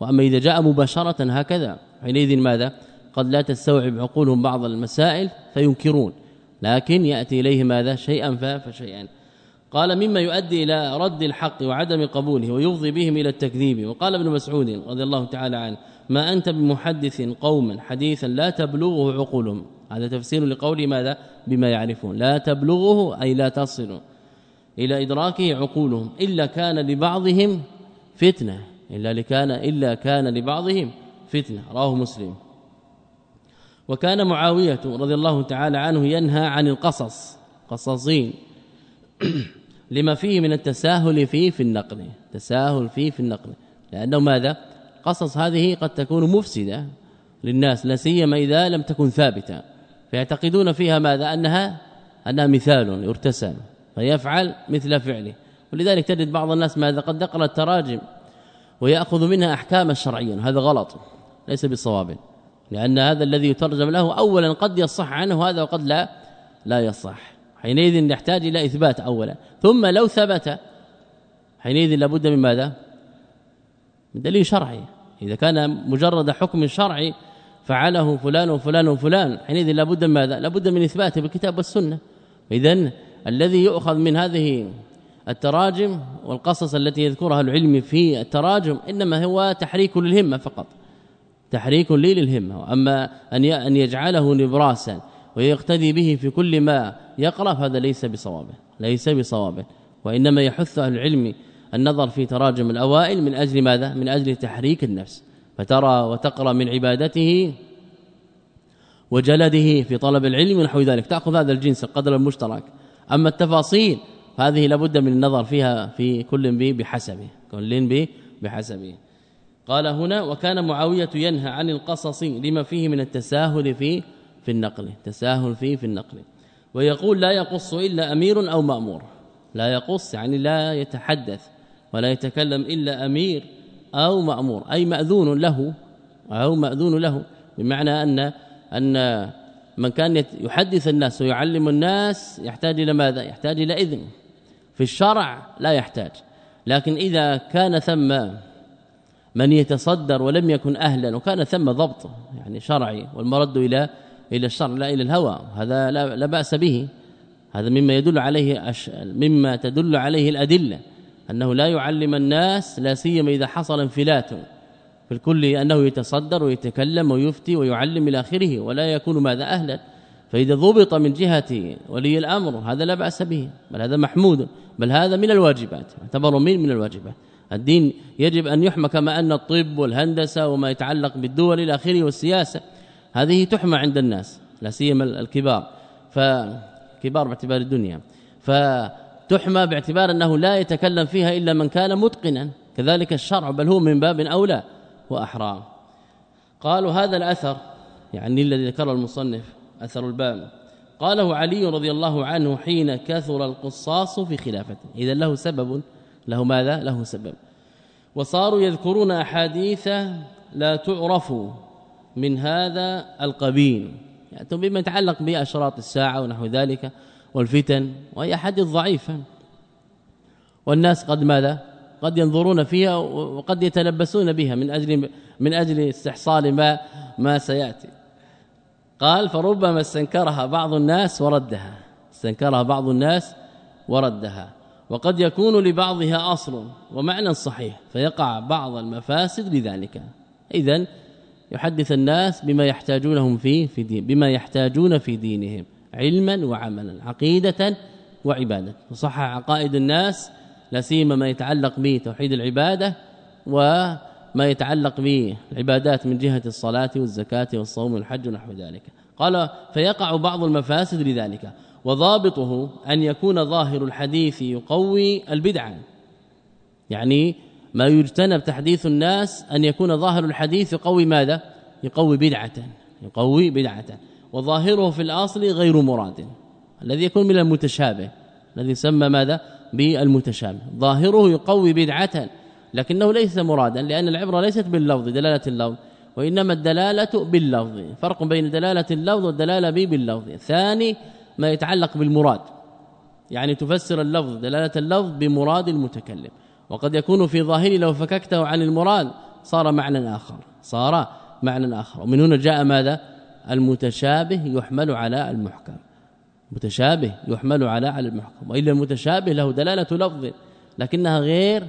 وأما إذا جاء مباشرة هكذا حينئذ ماذا؟ قد لا تستوعب عقولهم بعض المسائل فينكرون. لكن يأتي إليه ماذا؟ شيئا فشيئا. قال مما يؤدي إلى رد الحق وعدم قبوله ويفضي بهم إلى التكذيب. وقال ابن مسعود رضي الله تعالى عنه ما أنت بمحدث قوما حديثا لا تبلغه عقولهم. هذا تفسير لقوله ماذا؟ بما يعرفون. لا تبلغه أي لا تصل إلى إدراكه عقولهم. إلا كان لبعضهم فتنة. إلا لكان إلا كان لبعضهم فتنة. رواه مسلم. وكان معاوية رضي الله تعالى عنه ينهى عن القصص قصصين. لما فيه من التساهل فيه في النقل تساهل فيه في النقل. لأنه ماذا؟ قصص هذه قد تكون مفسدة للناس لا سيما إذا لم تكن ثابتة. فيعتقدون فيها ماذا؟ أنها أنها مثال يرتسم فيفعل مثل فعله. ولذلك تجد بعض الناس ماذا؟ قد يقرا التراجم ويأخذ منها أحكام الشرعيه هذا غلط ليس بالصواب لأن هذا الذي يترجم له اولا قد يصح عنه هذا وقد لا لا يصح. حينئذ نحتاج إلى إثبات اولا. ثم لو ثبت حينئذ لابد من ماذا؟ من دليل شرعي. إذا كان مجرد حكم شرعي فعله فلان وفلان وفلان حينئذ لابد من ماذا؟ لابد من إثباته بالكتاب والسنة. اذا الذي يؤخذ من هذه التراجم والقصص التي يذكرها العلم في التراجم إنما هو تحريك للهمة فقط. تحريك لي للهمة اما أن أن يجعله نبراسا ويقتدي به في كل ما يقرأ هذا ليس بصوابه ليس بصوابه. وإنما يحث أهل العلم النظر في تراجم الأوائل من أجل ماذا؟ من أجل تحريك النفس. فترى وتقرأ من عبادته وجلده في طلب العلم ونحو ذلك. تأخذ هذا الجنس القدر المشترك. أما التفاصيل هذه لابد من النظر فيها في كل به بحسبه كل به بحسبه. قال هنا وكان معاوية ينهى عن القصص لما فيه من التساهل في في النقل تساهل فيه في النقل. ويقول لا يقص إلا أمير أو مأمور. لا يقص يعني لا يتحدث ولا يتكلم إلا أمير أو مأمور أي مأذون له أو مأذون له. بمعنى أن أن من كان يحدث الناس ويعلم الناس يحتاج إلى ماذا؟ يحتاج إلى إذن. في الشرع لا يحتاج. لكن إذا كان ثم من يتصدر ولم يكن أهلا وكان ثم ضبط يعني شرعي والمرد إلى إلى الشرع لا إلى الهوى هذا لا, لا بأس به. هذا مما يدل عليه أش... مما تدل عليه الأدلة أنه لا يعلم الناس لا سيما إذا حصل انفلات في الكل أنه يتصدر ويتكلم ويفتي ويعلم إلى آخره ولا يكون ماذا أهلا. فإذا ضبط من جهة ولي الأمر هذا لا بأس به بل هذا محمود بل هذا من الواجبات يعتبر من من الواجبات. الدين يجب أن يحمى كما أن الطب والهندسة وما يتعلق بالدول إلى آخره والسياسة هذه تحمى عند الناس لا سيما الكبار فكبار باعتبار الدنيا فتحمى باعتبار أنه لا يتكلم فيها إلا من كان متقنا كذلك الشرع بل هو من باب أولى وأحرى. قالوا هذا الأثر يعني الذي ذكره المصنف أثر الباب. قاله علي رضي الله عنه حين كثر القصاص في خلافته اذا له سبب له ماذا؟ له سبب. وصاروا يذكرون أحاديث لا تعرف من هذا القبيل. يعني بما يتعلق بأشراط الساعة ونحو ذلك والفتن وهي أحاديث ضعيفة. والناس قد ماذا؟ قد ينظرون فيها وقد يتلبسون بها من أجل من أجل استحصال ما ما سيأتي. قال فربما استنكرها بعض الناس وردها. استنكرها بعض الناس وردها. وقد يكون لبعضها أصل ومعنى صحيح فيقع بعض المفاسد لذلك. إذا يحدث الناس بما يحتاجونهم فيه في دين بما يحتاجون في دينهم علما وعملا عقيدة وعبادة. وصح عقائد الناس لا سيما ما يتعلق بتوحيد العبادة وما يتعلق بالعبادات من جهة الصلاة والزكاة والصوم والحج ونحو ذلك. قال فيقع بعض المفاسد لذلك. وضابطه أن يكون ظاهر الحديث يقوي البدعه يعني ما يجتنب تحديث الناس أن يكون ظاهر الحديث يقوي ماذا؟ يقوي بدعة يقوي بدعة. وظاهره في الأصل غير مراد الذي يكون من المتشابه الذي يسمى ماذا؟ بالمتشابه. ظاهره يقوي بدعة لكنه ليس مرادا لأن العبرة ليست باللفظ دلالة اللفظ. وإنما الدلالة باللفظ. فرق بين دلالة اللفظ والدلالة باللفظ. الثاني ما يتعلق بالمراد. يعني تفسر اللفظ دلالة اللفظ بمراد المتكلم. وقد يكون في ظاهره لو فككته عن المراد صار معنى آخر صار معنى آخر. ومن هنا جاء ماذا؟ المتشابه يحمل على المحكم. متشابه يحمل على على المحكم. وإلا المتشابه له دلالة لفظ لكنها غير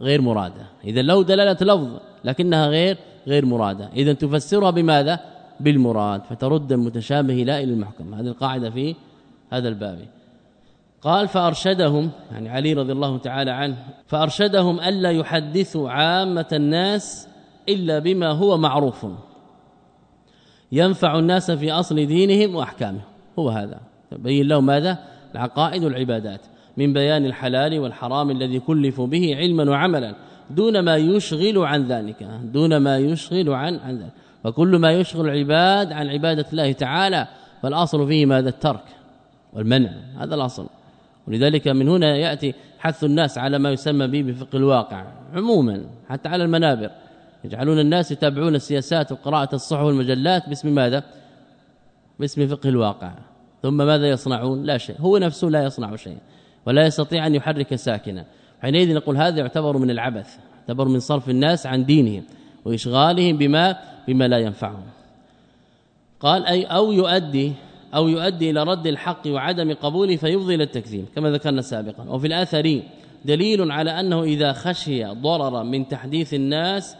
غير مرادة. إذا له دلالة لفظ لكنها غير غير مرادة. إذا تفسرها بماذا؟ بالمراد فترد المتشابه إلى المحكم. هذه القاعدة في هذا الباب. قال فأرشدهم يعني علي رضي الله تعالى عنه فأرشدهم ألا يحدثوا عامة الناس إلا بما هو معروف. ينفع الناس في أصل دينهم وأحكامهم. هو هذا. بين لهم ماذا؟ العقائد والعبادات. من بيان الحلال والحرام الذي كلفوا به علما وعملا دون ما يشغل عن ذلك. دون ما يشغل عن عن ذلك. فكل ما يشغل العباد عن عبادة الله تعالى فالأصل فيه ماذا؟ الترك والمنع هذا الأصل. ولذلك من هنا يأتي حث الناس على ما يسمى به بفقه الواقع. عموما حتى على المنابر. يجعلون الناس يتابعون السياسات وقراءة الصحف والمجلات باسم ماذا؟ باسم فقه الواقع. ثم ماذا يصنعون؟ لا شيء. هو نفسه لا يصنع شيء ولا يستطيع أن يحرك ساكنا. حينئذ نقول هذا يعتبر من العبث يعتبر من صرف الناس عن دينهم وإشغالهم بما بما لا ينفعهم. قال أي أو يؤدي أو يؤدي إلى رد الحق وعدم قبوله فيفضي إلى التكذيب كما ذكرنا سابقا. وفي الاثر دليل على أنه إذا خشي ضررا من تحديث الناس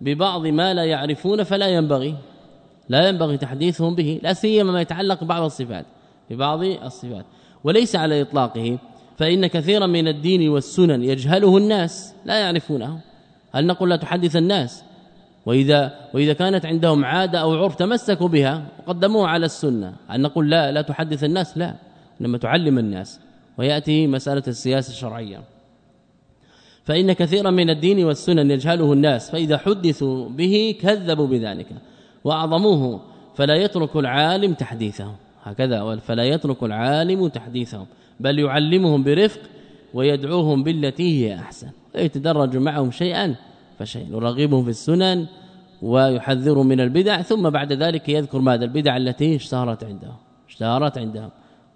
ببعض ما لا يعرفون فلا ينبغي لا ينبغي تحديثهم به لا سيما ما يتعلق ببعض الصفات ببعض الصفات. وليس على إطلاقه فإن كثيرا من الدين والسنن يجهله الناس لا يعرفونه. هل نقول لا تحدث الناس؟ وإذا وإذا كانت عندهم عادة أو عرف تمسكوا بها وقدموها على السنة. هل نقول لا لا تحدث الناس لا. إنما تعلم الناس. ويأتي مسألة السياسة الشرعية. فإن كثيرا من الدين والسنن يجهله الناس فإذا حدثوا به كذبوا بذلك وأعظموه فلا يترك العالم تحديثهم هكذا فلا يترك العالم تحديثهم بل يعلمهم برفق ويدعوهم بالتي هي أحسن. ويتدرج معهم شيئا فشيء. يرغبهم في السنن ويحذر من البدع ثم بعد ذلك يذكر ماذا؟ البدع التي اشتهرت عندهم اشتهرت عندهم.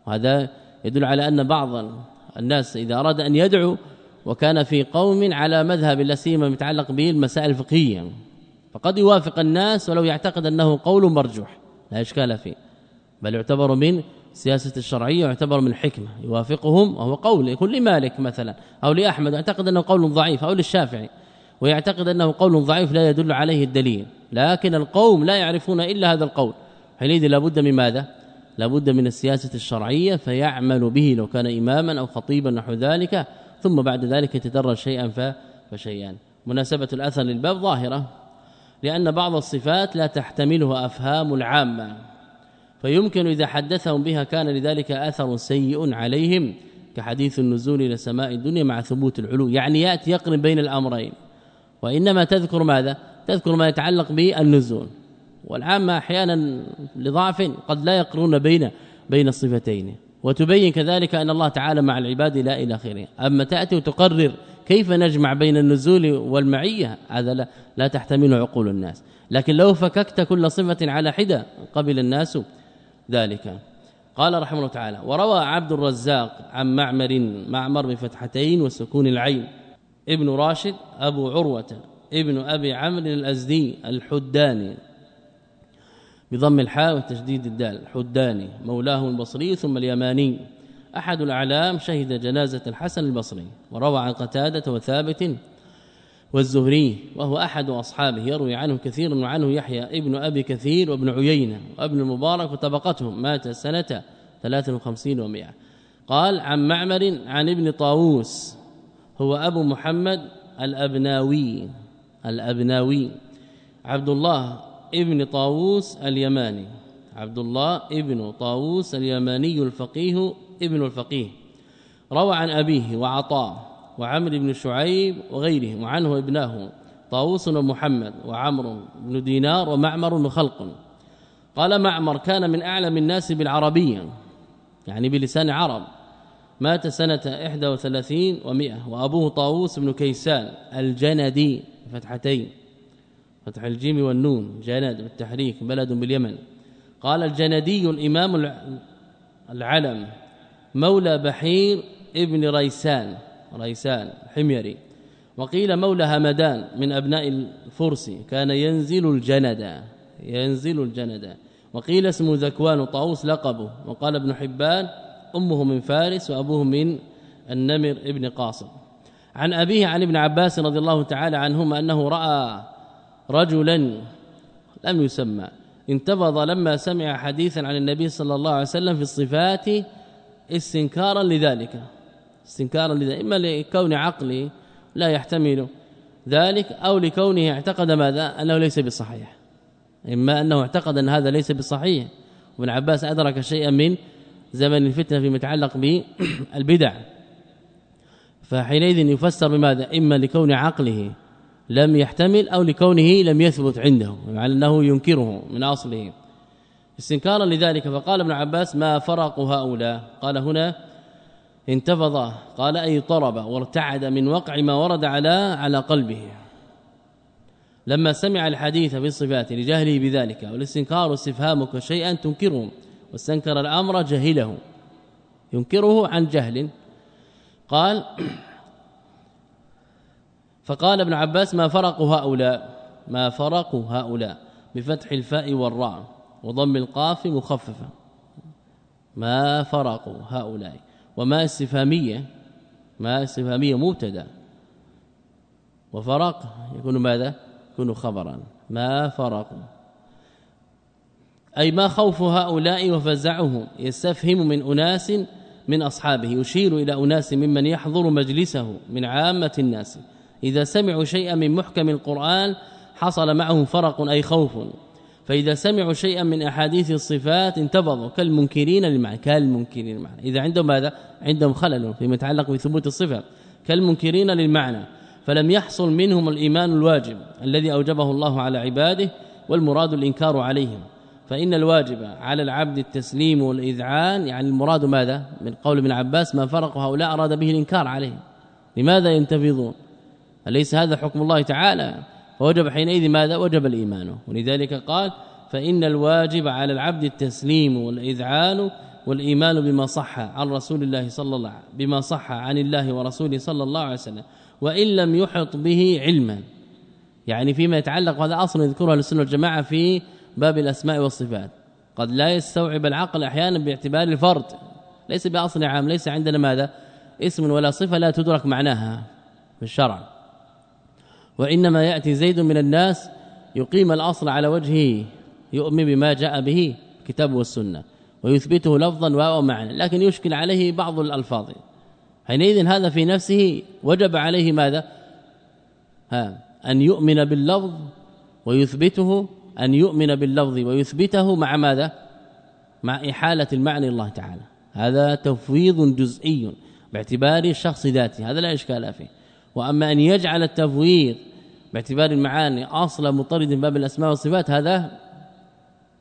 وهذا يدل على أن بعض الناس إذا أراد أن يدعو وكان في قوم على مذهب لا سيما متعلق به المسائل الفقهية فقد يوافق الناس ولو يعتقد أنه قول مرجوح لا إشكال فيه. بل يعتبر من سياسة الشرعية يعتبر من حكمة. يوافقهم وهو قول يكون لمالك مثلا أو لأحمد يعتقد أنه قول ضعيف أو للشافعي. ويعتقد أنه قول ضعيف لا يدل عليه الدليل لكن القوم لا يعرفون إلا هذا القول. حينئذ لابد من ماذا؟ لابد من السياسة الشرعية فيعمل به لو كان اماما أو خطيبا نحو ذلك ثم بعد ذلك يتدرج شيئا فشيئا. مناسبة الأثر للباب ظاهرة لأن بعض الصفات لا تحتملها أفهام العامة فيمكن إذا حدثهم بها كان لذلك أثر سيء عليهم كحديث النزول إلى سماء الدنيا مع ثبوت العلو. يعني يأتي يقرن بين الأمرين. وإنما تذكر ماذا؟ تذكر ما يتعلق بالنزول. والعامه أحيانا لضعف قد لا يقرون بين بين الصفتين. وتبين كذلك أن الله تعالى مع العباد لا إلى آخره. أما تأتي وتقرر كيف نجمع بين النزول والمعية هذا لا, لا تحتمل عقول الناس. لكن لو فككت كل صفة على حدة قبل الناس ذلك. قال رحمه الله تعالى وروى عبد الرزاق عن معمر معمر بفتحتين وسكون العين. ابن راشد أبو عروة ابن أبي عمرو الأزدي الحداني. بضم الحاء وتشديد الدال. حداني. مولاه البصري ثم اليماني. أحد الأعلام شهد جنازة الحسن البصري. وروى عن قتادة وثابت والزهري. وهو أحد أصحابه. يروي عنه كثير وعنه يحيى ابن أبي كثير وابن عيينة. وابن المبارك وطبقتهم. مات سنة 53 و100 قال عن معمر عن ابن طاووس. هو أبو محمد الأبناوي الأبناوي. عبد الله ابن طاووس اليماني. عبد الله ابن طاووس اليماني الفقيه ابن الفقيه. روى عن أبيه وعطاء وعمر بن شعيب وغيره وعنه ابناه طاووس ومحمد وعمر بن دينار ومعمر وخلق قال معمر كان من أعلم الناس بالعربية. يعني بلسان عرب. مات سنة 31 و100 وأبوه طاووس بن كيسان الجندي فتحتين فتح الجيم والنون جند بالتحريك بلد باليمن. قال الجندي الإمام العلم مولى بحير ابن ريسان ريسان حميري. وقيل مولى همدان من أبناء الفرس كان ينزل الجند ينزل الجند. وقيل اسمه ذكوان طاووس لقبه. وقال ابن حبان أمه من فارس وأبوه من النمر ابن قاصم. عن أبيه عن ابن عباس رضي الله تعالى عنهما أنه رأى رجلا لم يسمى انتبض لما سمع حديثا عن النبي صلى الله عليه وسلم في الصفات استنكارا لذلك. استنكارا لذلك إما لكون عقلي لا يحتمل ذلك أو لكونه اعتقد ماذا؟ أنه ليس بصحيح. إما أنه اعتقد أن هذا ليس بصحيح. وابن عباس أدرك شيئا من زمن الفتنة فيما يتعلق بالبدع. فحينئذ يفسر بماذا؟ إما لكون عقله لم يحتمل أو لكونه لم يثبت عنده يعني أنه ينكره من أصله. استنكارا لذلك فقال ابن عباس ما فرق هؤلاء؟ قال هنا انتفض. قال أي طرب وارتعد من وقع ما ورد على على قلبه. لما سمع الحديث في الصفات لجهله بذلك والاستنكار استفهامك شيئا تنكره. واستنكر الأمر جهله. ينكره عن جهل. قال فقال ابن عباس ما فرق هؤلاء؟ ما فرق هؤلاء؟ بفتح الفاء والراء وضم القاف مخففة. ما فرق هؤلاء؟ وما استفهامية؟ ما استفهامية مبتدأ. وفرق يكون ماذا؟ يكون خبرا. ما فرقوا أي ما خوف هؤلاء وفزعهم يستفهم من أناس من أصحابه يشير إلى أناس ممن يحضر مجلسه من عامة الناس. إذا سمعوا شيئا من محكم القرآن حصل معهم فرق أي خوف. فإذا سمعوا شيئا من أحاديث الصفات انتبضوا كالمنكرين للمعنى كالمنكرين للمعنى. إذا عندهم ماذا؟ عندهم خلل فيما يتعلق بثبوت الصفة كالمنكرين للمعنى. فلم يحصل منهم الإيمان الواجب الذي أوجبه الله على عباده والمراد الإنكار عليهم. فإن الواجب على العبد التسليم والإذعان يعني المراد ماذا؟ من قول ابن عباس ما فرق هؤلاء أراد به الإنكار عليهم. لماذا ينتفضون؟ أليس هذا حكم الله تعالى؟ فوجب حينئذ ماذا؟ وجب الإيمان. ولذلك قال فإن الواجب على العبد التسليم والإذعان والإيمان بما صح عن رسول الله صلى الله عليه وسلم بما صح عن الله ورسوله صلى الله عليه وسلم وإن لم يحط به علما. يعني فيما يتعلق هذا أصل يذكرها السنة والجماعة في باب الأسماء والصفات. قد لا يستوعب العقل أحيانا باعتبار الفرد. ليس بأصل عام ليس عندنا ماذا؟ اسم ولا صفة لا تدرك معناها في الشرع. وإنما يأتي زيد من الناس يقيم الأصل على وجهه يؤمن بما جاء به الكتاب والسنة ويثبته لفظا ومعنى لكن يشكل عليه بعض الألفاظ. حينئذ هذا في نفسه وجب عليه ماذا؟ ها أن يؤمن باللفظ ويثبته أن يؤمن باللفظ ويثبته مع ماذا؟ مع إحالة المعنى الله تعالى. هذا تفويض جزئي باعتبار الشخص ذاته هذا لا إشكال فيه. وأما أن يجعل التفويض باعتبار المعاني أصلا مطرد باب الأسماء والصفات هذا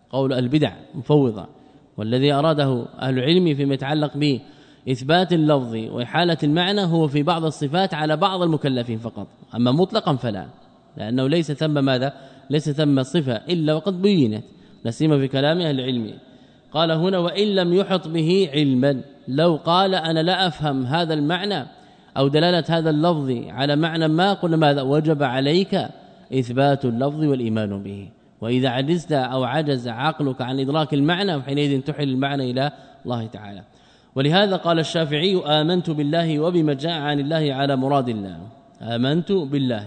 قول البدع مفوضة. والذي أراده أهل العلم فيما يتعلق به اثبات اللفظ وإحالة المعنى هو في بعض الصفات على بعض المكلفين فقط. أما مطلقا فلا لأنه ليس ثم ماذا؟ ليس ثم صفة إلا وقد بينت نسيما في كلام أهل العلم. قال هنا وإن لم يحط به علما لو قال أنا لا أفهم هذا المعنى أو دلالة هذا اللفظ على معنى ما قلنا ماذا؟ وجب عليك إثبات اللفظ والإيمان به. وإذا عجزت أو عجز عقلك عن إدراك المعنى حينئذ تحل المعنى إلى الله تعالى. ولهذا قال الشافعي آمنت بالله وبما جاء عن الله على مراد الله. آمنت بالله.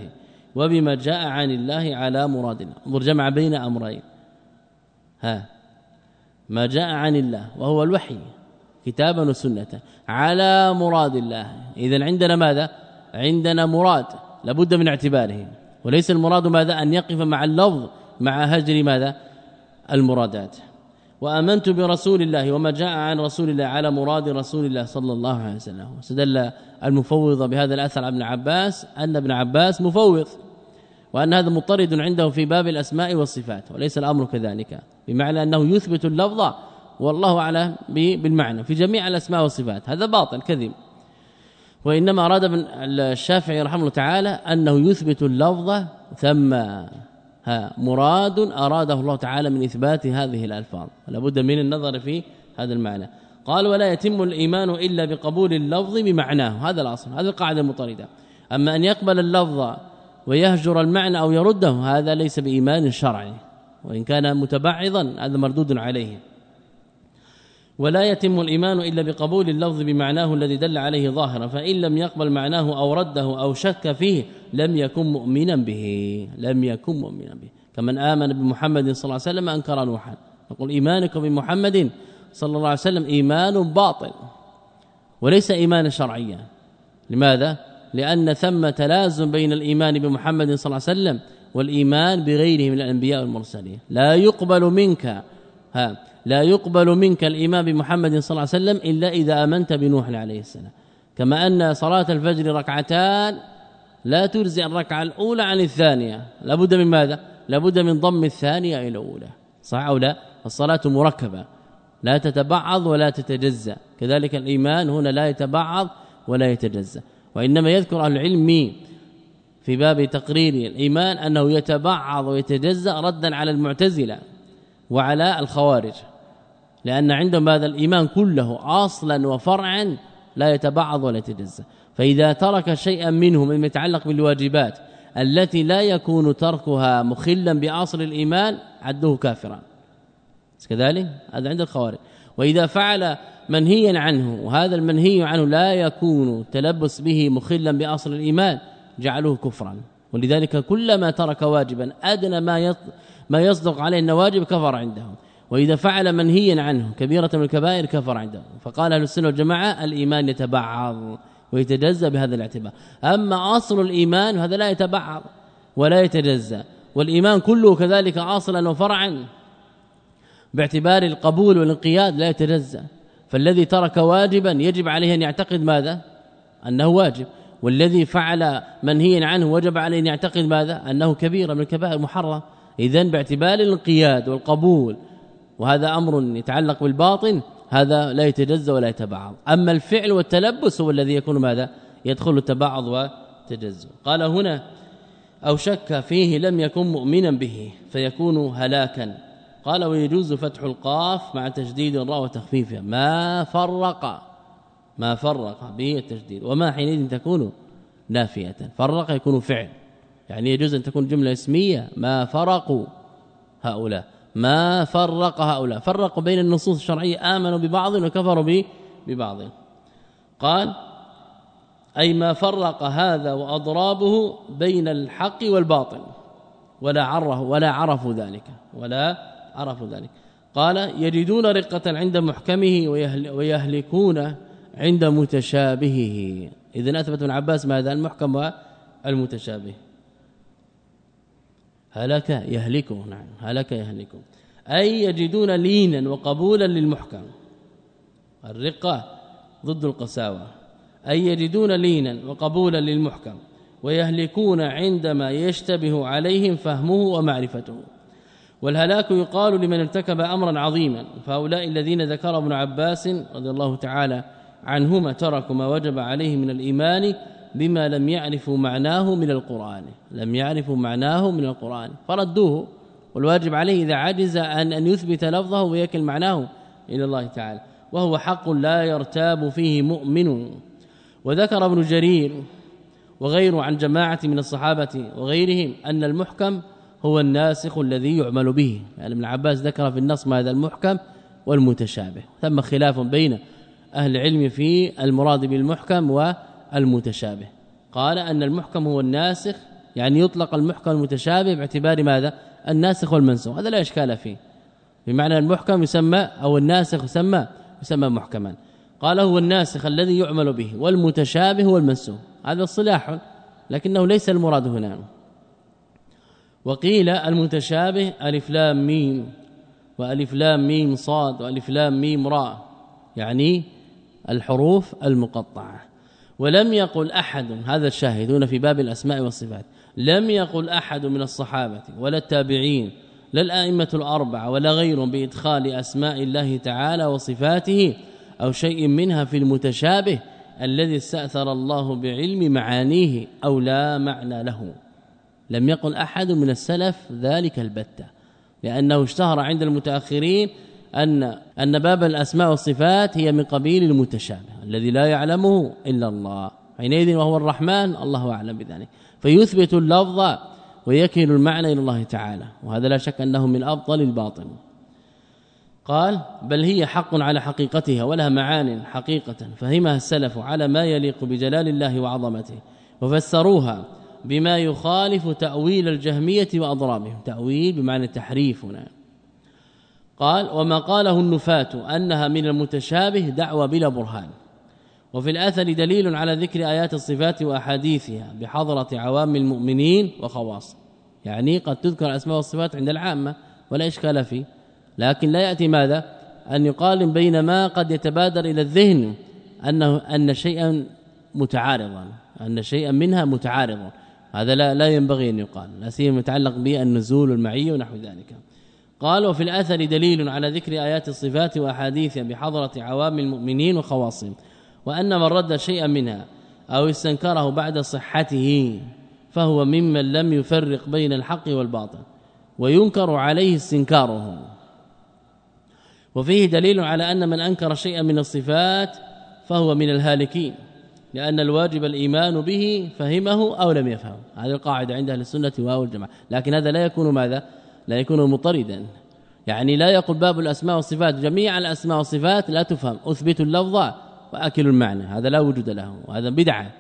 وبما جاء عن الله على مراد الله انظر جمع بين أمرين. ها. ما جاء عن الله وهو الوحي كتابا وسنة على مراد الله. اذا عندنا ماذا؟ عندنا مراد لابد من اعتباره. وليس المراد ماذا؟ أن يقف مع اللفظ مع هجر ماذا؟ المرادات. وآمنت برسول الله وما جاء عن رسول الله على مراد رسول الله صلى الله عليه وسلم. واستدل المفوض بهذا الأثر عن ابن عباس أن ابن عباس مفوض وأن هذا مطرد عنده في باب الأسماء والصفات وليس الأمر كذلك بمعنى أنه يثبت اللفظ والله أعلم بالمعنى في جميع الأسماء والصفات. هذا باطل كذب. وإنما أراد ابن الشافعي رحمه الله تعالى أنه يثبت اللفظ ثم ها مراد أراده الله تعالى من إثبات هذه الألفاظ. ولا بد من النظر في هذا المعنى. قال ولا يتم الإيمان إلا بقبول اللفظ بمعناه. هذا الأصل هذه القاعدة المطردة. أما أن يقبل اللفظ ويهجر المعنى أو يرده هذا ليس بإيمان شرعي. وإن كان متبعضا هذا مردود عليه. ولا يتم الإيمان إلا بقبول اللفظ بمعناه الذي دل عليه ظاهرا فإن لم يقبل معناه أو رده أو شك فيه لم يكن مؤمنا به لم يكن مؤمنا به. كمن آمن بمحمد صلى الله عليه وسلم أنكر نوحا. يقول إيمانك بمحمد صلى الله عليه وسلم إيمان باطل وليس إيمانا شرعيا. لماذا؟ لأن ثم تلازم بين الإيمان بمحمد صلى الله عليه وسلم والإيمان بغيره من الأنبياء والمرسلين. لا يقبل منك. ها لا يقبل منك الايمان بمحمد صلى الله عليه وسلم إلا إذا آمنت بنوح عليه السلام. كما أن صلاة الفجر ركعتان لا تجزي الركعة الأولى عن الثانية. لابد من ماذا؟ لابد من ضم الثانية إلى الأولى. صح أو لا؟ الصلاة مركبة. لا تتبعض ولا تتجزأ. كذلك الإيمان هنا لا يتبعض ولا يتجزأ. وإنما يذكر أهل العلم في باب تقرير الإيمان أنه يتبعض ويتجزأ ردا على المعتزلة وعلى الخوارج. لأن عندهم هذا الإيمان كله أصلا وفرعا لا يتبعض ولا يتجزا فإذا ترك شيئا منه مما يتعلق بالواجبات التي لا يكون تركها مخلا بأصل الإيمان عده كافرا. كذلك؟ هذا عند الخوارج. وإذا فعل منهيا عنه وهذا المنهي عنه لا يكون تلبس به مخلا بأصل الإيمان جعلوه كفرا. ولذلك كلما ترك واجبا أدنى ما ما يصدق عليه انه واجب كفر عندهم. وإذا فعل منهيا عنه كبيرة من الكبائر كفر عنده. فقال أهل السنة والجماعة الإيمان يتبعض ويتجزأ بهذا الاعتبار. أما أصل الإيمان هذا لا يتبعض ولا يتجزأ والإيمان كله كذلك أصلا وفرعا. باعتبار القبول والانقياد لا يتجزأ. فالذي ترك واجبا يجب عليه أن يعتقد ماذا؟ أنه واجب. والذي فعل منهيا عنه وجب عليه أن يعتقد ماذا؟ أنه كبيره من الكبائر محرم. اذا باعتبار الانقياد والقبول وهذا أمر يتعلق بالباطن هذا لا يتجزأ ولا يتبعض. أما الفعل والتلبس هو الذي يكون ماذا؟ يدخل التبعض وتجزا قال هنا أو شك فيه لم يكن مؤمنا به فيكون هلاكا. قال ويجوز فتح القاف مع تشديد الراء وتخفيفها. ما فرق ما فرق به التشديد وما حينئذ تكون نافية. فرق يكون فعل. يعني يجوز أن تكون جملة اسمية. ما فرقوا هؤلاء. ما فرق هؤلاء. فرقوا بين النصوص الشرعية آمنوا ببعض وكفروا ببعض. قال أي ما فرق هذا وأضرابه بين الحق والباطل. ولا عرفوا ولا عرفوا ذلك. ولا عرفوا ذلك. قال يجدون رقة عند محكمه ويهلكون عند متشابهه. اذا أثبت ابن عباس ماذا؟ المحكم والمتشابه. هلك يهلكه نعم هلك يهلكه. أي يجدون لينا وقبولا للمحكم. الرقة ضد القساوة. أي يجدون لينا وقبولا للمحكم. ويهلكون عندما يشتبه عليهم فهمه ومعرفته. والهلاك يقال لمن ارتكب أمرا عظيما. فهؤلاء الذين ذكر ابن عباس رضي الله تعالى عنهما تركوا ما وجب عليه من الإيمان بما لم يعرفوا معناه من القرآن. لم يعرفوا معناه من القرآن. فردوه. والواجب عليه إذا عجز أن أن يثبت لفظه ويكل معناه إلى الله تعالى. وهو حق لا يرتاب فيه مؤمن. وذكر ابن جرير وغيره عن جماعة من الصحابة وغيرهم أن المحكم هو الناسخ الذي يعمل به. يعني ابن عباس ذكر في النص ما هذا المحكم والمتشابه. ثم خلاف بين أهل العلم في المراد بالمحكم والمتشابه قال أن المحكم هو الناسخ يعني يطلق المحكم المتشابه باعتبار ماذا؟ الناسخ والمنسوخ. هذا لا إشكال فيه. بمعنى المحكم يسمى أو الناسخ يسمى يسمى محكما. قال هو الناسخ الذي يعمل به والمتشابه هو المنسوخ هذا الصلاح لكنه ليس المراد هنا. وقيل المتشابه ألف لام ميم وألف لام ميم صاد وألف لام ميم راء يعني الحروف المقطعة. ولم يقل أحد هذا الشاهدون في باب الأسماء والصفات لم يقل أحد من الصحابة ولا التابعين لا الأئمة الأربعة ولا غيرهم بإدخال أسماء الله تعالى وصفاته أو شيء منها في المتشابه الذي استأثر الله بعلم معانيه أو لا معنى له. لم يقل أحد من السلف ذلك البتة لأنه اشتهر عند المتأخرين أن أن باب الأسماء والصفات هي من قبيل المتشابه الذي لا يعلمه إلا الله. حينئذ وهو الرحمن الله أعلم بذلك. فيثبت اللفظ ويكل المعنى إلى الله تعالى. وهذا لا شك أنه من أفضل الباطن قال بل هي حق على حقيقتها ولها معان حقيقة. فهمها السلف على ما يليق بجلال الله وعظمته. وفسروها بما يخالف تأويل الجهمية وأضرابهم تأويل بمعنى التحريف هنا. قال وما قاله النفاة أنها من المتشابه دعوة بلا برهان. وفي الأثر دليل على ذكر آيات الصفات وأحاديثها بحضرة عوام المؤمنين وخواص. يعني قد تذكر أسماء الصفات عند العامة ولا إشكال فيه. لكن لا يأتي ماذا؟ أن يقارن بين ما قد يتبادر إلى الذهن انه أن شيئا متعارضا أن شيئا منها متعارض هذا لا لا ينبغي أن يقال لا سيما متعلق بالنزول والمعيه ونحو ذلك. قال وفي الأثر دليل على ذكر آيات الصفات واحاديثها بحضرة عوام المؤمنين وخواصهم وأن من رد شيئا منها أو استنكره بعد صحته فهو ممن لم يفرق بين الحق والباطل وينكر عليه استنكاره. وفيه دليل على أن من أنكر شيئا من الصفات فهو من الهالكين لأن الواجب الإيمان به فهمه أو لم يفهم هذه القاعدة عند أهل السنة والجماعة لكن هذا لا يكون ماذا؟ لا يكون مطردا. يعني لا يقول باب الأسماء والصفات. جميع الأسماء والصفات لا تفهم. أثبت اللفظ وأكل المعنى. هذا لا وجود له. وهذا بدعة.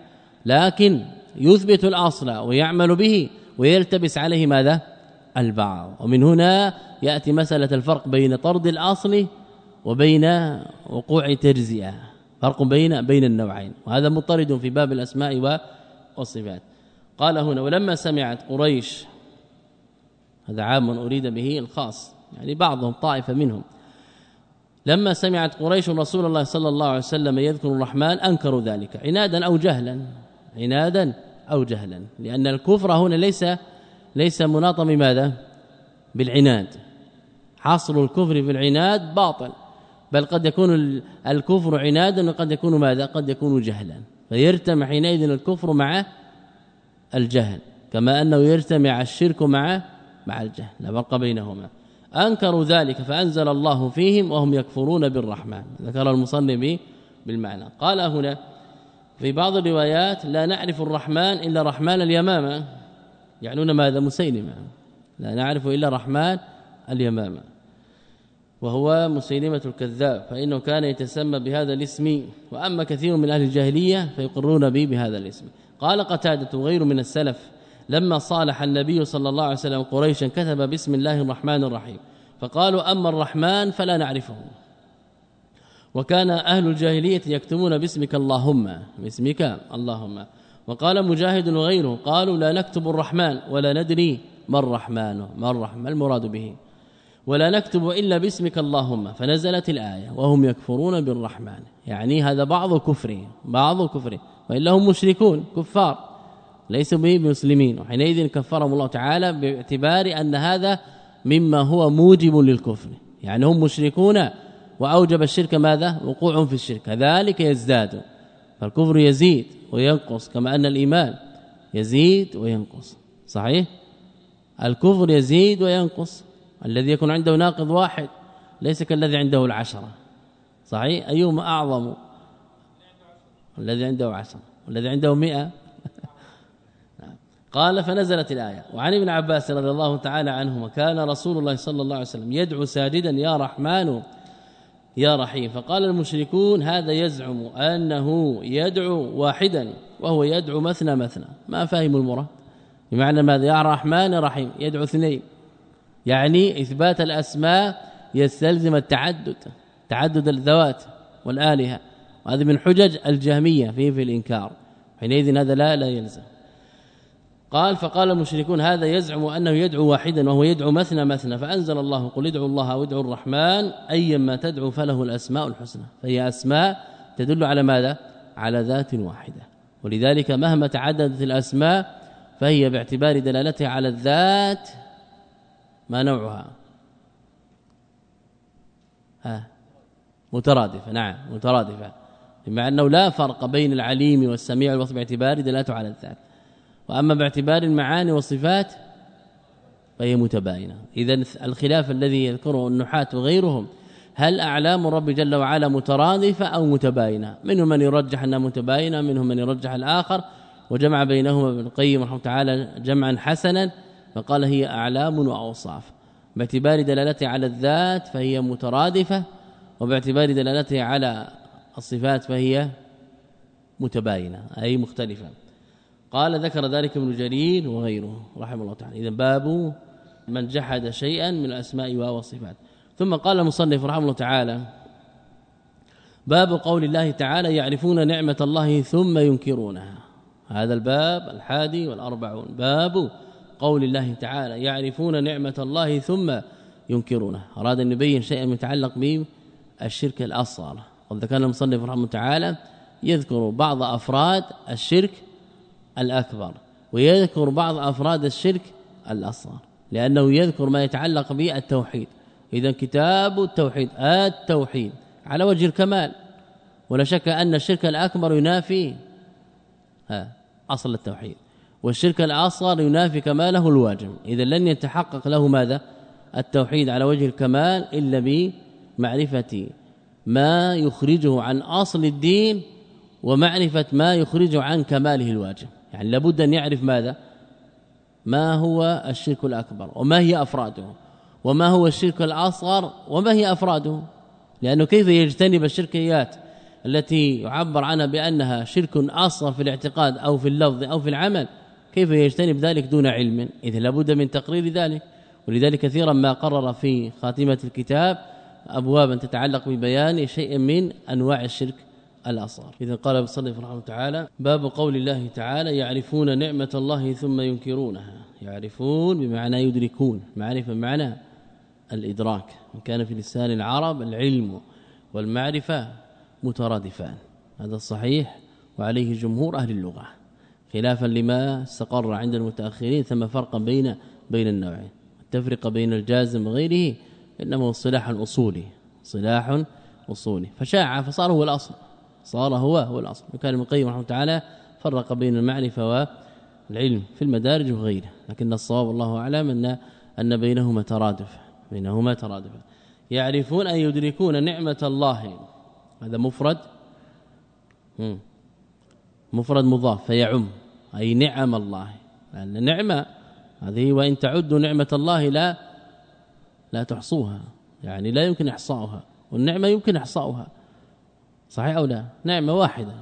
لكن يثبت الأصل ويعمل به ويلتبس عليه ماذا؟ البعض. ومن هنا يأتي مسألة الفرق بين طرد الأصل وبين وقوع تجزئة. فرق بين بين النوعين. وهذا مطرد في باب الأسماء والصفات. قال هنا ولما سمعت قريش هذا عام أريد به الخاص يعني بعضهم طائفة منهم. لما سمعت قريش رسول الله صلى الله عليه وسلم يذكر الرحمن أنكروا ذلك. عنادا أو جهلا. عنادا أو جهلا. لأن الكفر هنا ليس ليس مناط بماذا؟ بالعناد. حصر الكفر في العناد باطل. بل قد يكون الكفر عنادا وقد يكون ماذا؟ قد يكون جهلا. فيرتمع حينئذ الكفر مع الجهل. كما أنه يرتمع الشرك مع مع الجهل لا فرق بينهما. أنكروا ذلك فأنزل الله فيهم وهم يكفرون بالرحمن. ذكر المصنف بالمعنى. قال هنا في بعض الروايات لا نعرف الرحمن إلا رحمن اليمامة. يعنون ماذا؟ مسيلمة. لا نعرف إلا رحمن اليمامة. وهو مسيلمة الكذاب فإنه كان يتسمى بهذا الاسم. وأما كثير من أهل الجاهلية فيقرون به بهذا الاسم. قال قتادة غير من السلف. لما صالح النبي صلى الله عليه وسلم قريشا كتب بسم الله الرحمن الرحيم فقالوا أما الرحمن فلا نعرفه. وكان أهل الجاهلية يكتبون باسمك اللهم باسمك اللهم. وقال مجاهد وغيره قالوا لا نكتب الرحمن ولا ندري ما الرحمن ما الرحمن المراد به. ولا نكتب إلا باسمك اللهم فنزلت الآية وهم يكفرون بالرحمن. يعني هذا بعض كفره بعض كفره. وإلا هم مشركون كفار. ليسوا به مسلمين وحينئذ كفرهم الله تعالى باعتبار أن هذا مما هو موجب للكفر. يعني هم مشركون وأوجب الشرك ماذا؟ وقوع في الشرك. كذلك يزداد. فالكفر يزيد وينقص كما أن الإيمان يزيد وينقص. صحيح؟ الكفر يزيد وينقص. الذي يكون عنده ناقض واحد ليس كالذي عنده العشرة. صحيح؟ أيهما أعظم؟ الذي عنده عشرة. والذي عنده مئة؟ قال فنزلت الآية. وعن ابن عباس رضي الله تعالى عنهما كان رسول الله صلى الله عليه وسلم يدعو ساجدا يا رحمن يا رحيم. فقال المشركون هذا يزعم أنه يدعو واحدا وهو يدعو مثنى مثنى. ما فهموا المراد؟ بمعنى ماذا؟ يا رحمن يا رحيم. يدعو اثنين. يعني إثبات الأسماء يستلزم التعدد تعدد الذوات والآلهة. وهذه من حجج الجهمية في في الإنكار. حينئذ هذا لا لا يلزم. قال فقال المشركون هذا يزعم أنه يدعو واحدا وهو يدعو مثنى مثنى فأنزل الله قل ادعوا الله أو ادعوا الرحمن ايما تدعو فله الأسماء الحسنى فهي أسماء تدل على ماذا؟ على ذات واحدة ولذلك مهما تعددت الأسماء فهي باعتبار دلالتها على الذات ما نوعها. ها؟ مترادفة نعم مترادفة. بما أنه لا فرق بين العليم والسميع والوصف باعتبار دلالته على الذات. وأما باعتبار المعاني والصفات فهي متباينة. إذا الخلاف الذي يذكره النحاة وغيرهم هل أعلام الرب جل وعلا مترادفه أو متباينة؟ منهم من يرجح أنها متباينة منهم من يرجح الآخر وجمع بينهما ابن القيم رحمه تعالى جمعا حسنا فقال هي أعلام وأوصاف. باعتبار دلالتها على الذات فهي مترادفه وباعتبار دلالتها على الصفات فهي متباينة أي مختلفة. قال ذكر ذلك ابن جرير وغيره رحمه الله تعالى. اذا باب من جحد شيئا من الأسماء والصفات ثم قال المصنف رحمه الله تعالى باب قول الله تعالى يعرفون نعمة الله ثم ينكرونها. هذا الباب الحادي والأربعون. باب قول الله تعالى يعرفون نعمة الله ثم ينكرونها. أراد أن يبين شيئا متعلق به الشرك الأصغر. قد ذكر المصنف رحمه الله تعالى يذكر بعض أفراد الشرك الأكبر ويذكر بعض أفراد الشرك الأصغر لأنه يذكر ما يتعلق بالتوحيد إذا كتاب التوحيد التوحيد على وجه الكمال. ولا شك أن الشرك الأكبر ينافي ها أصل التوحيد. والشرك الأصغر ينافي كماله الواجب. إذا لن يتحقق له ماذا؟ التوحيد على وجه الكمال إلا بمعرفة ما يخرجه عن أصل الدين ومعرفة ما يخرجه عن كماله الواجب. يعني لابد أن يعرف ماذا؟ ما هو الشرك الأكبر؟ وما هي أفراده؟ وما هو الشرك الأصغر؟ وما هي أفراده؟ لأنه كيف يجتنب الشركيات التي يعبر عنها بأنها شرك أصغر في الاعتقاد أو في اللفظ أو في العمل؟ كيف يجتنب ذلك دون علم؟ إذا لابد من تقرير ذلك. ولذلك كثيرا ما قرر في خاتمة الكتاب ابوابا تتعلق ببيان شيء من أنواع الشرك الاصغر إذا قال المصنف رحمه الله تعالى باب قول الله تعالى يعرفون نعمة الله ثم ينكرونها. يعرفون بمعنى يدركون. معرفة بمعنى الإدراك. كان في لسان العرب العلم والمعرفة مترادفان. هذا الصحيح وعليه جمهور أهل اللغة. خلافا لما استقر عند المتأخرين ثم فرقا بين بين النوعين. التفرقه بين الجازم وغيره إنما هو صلاح الاصولي صلاح أصولي. فشاع فصار هو الأصل. صار هو هو الأصل. وكان ابن القيم رحمه تعالى فرق بين المعرفة والعلم في المدارج وغيره. لكن الصواب الله أعلم ان أن بينهما ترادف. بينهما ترادف. يعرفون أن يدركون نعمة الله. هذا مفرد. مفرد مضاف. فيعم. أي نعم الله. لأن نعمة هذه وإن تعدوا نعمة الله لا لا تحصوها. يعني لا يمكن إحصاؤها. والنعمة يمكن إحصاؤها. صحيح أو لا؟ نعمة واحدة.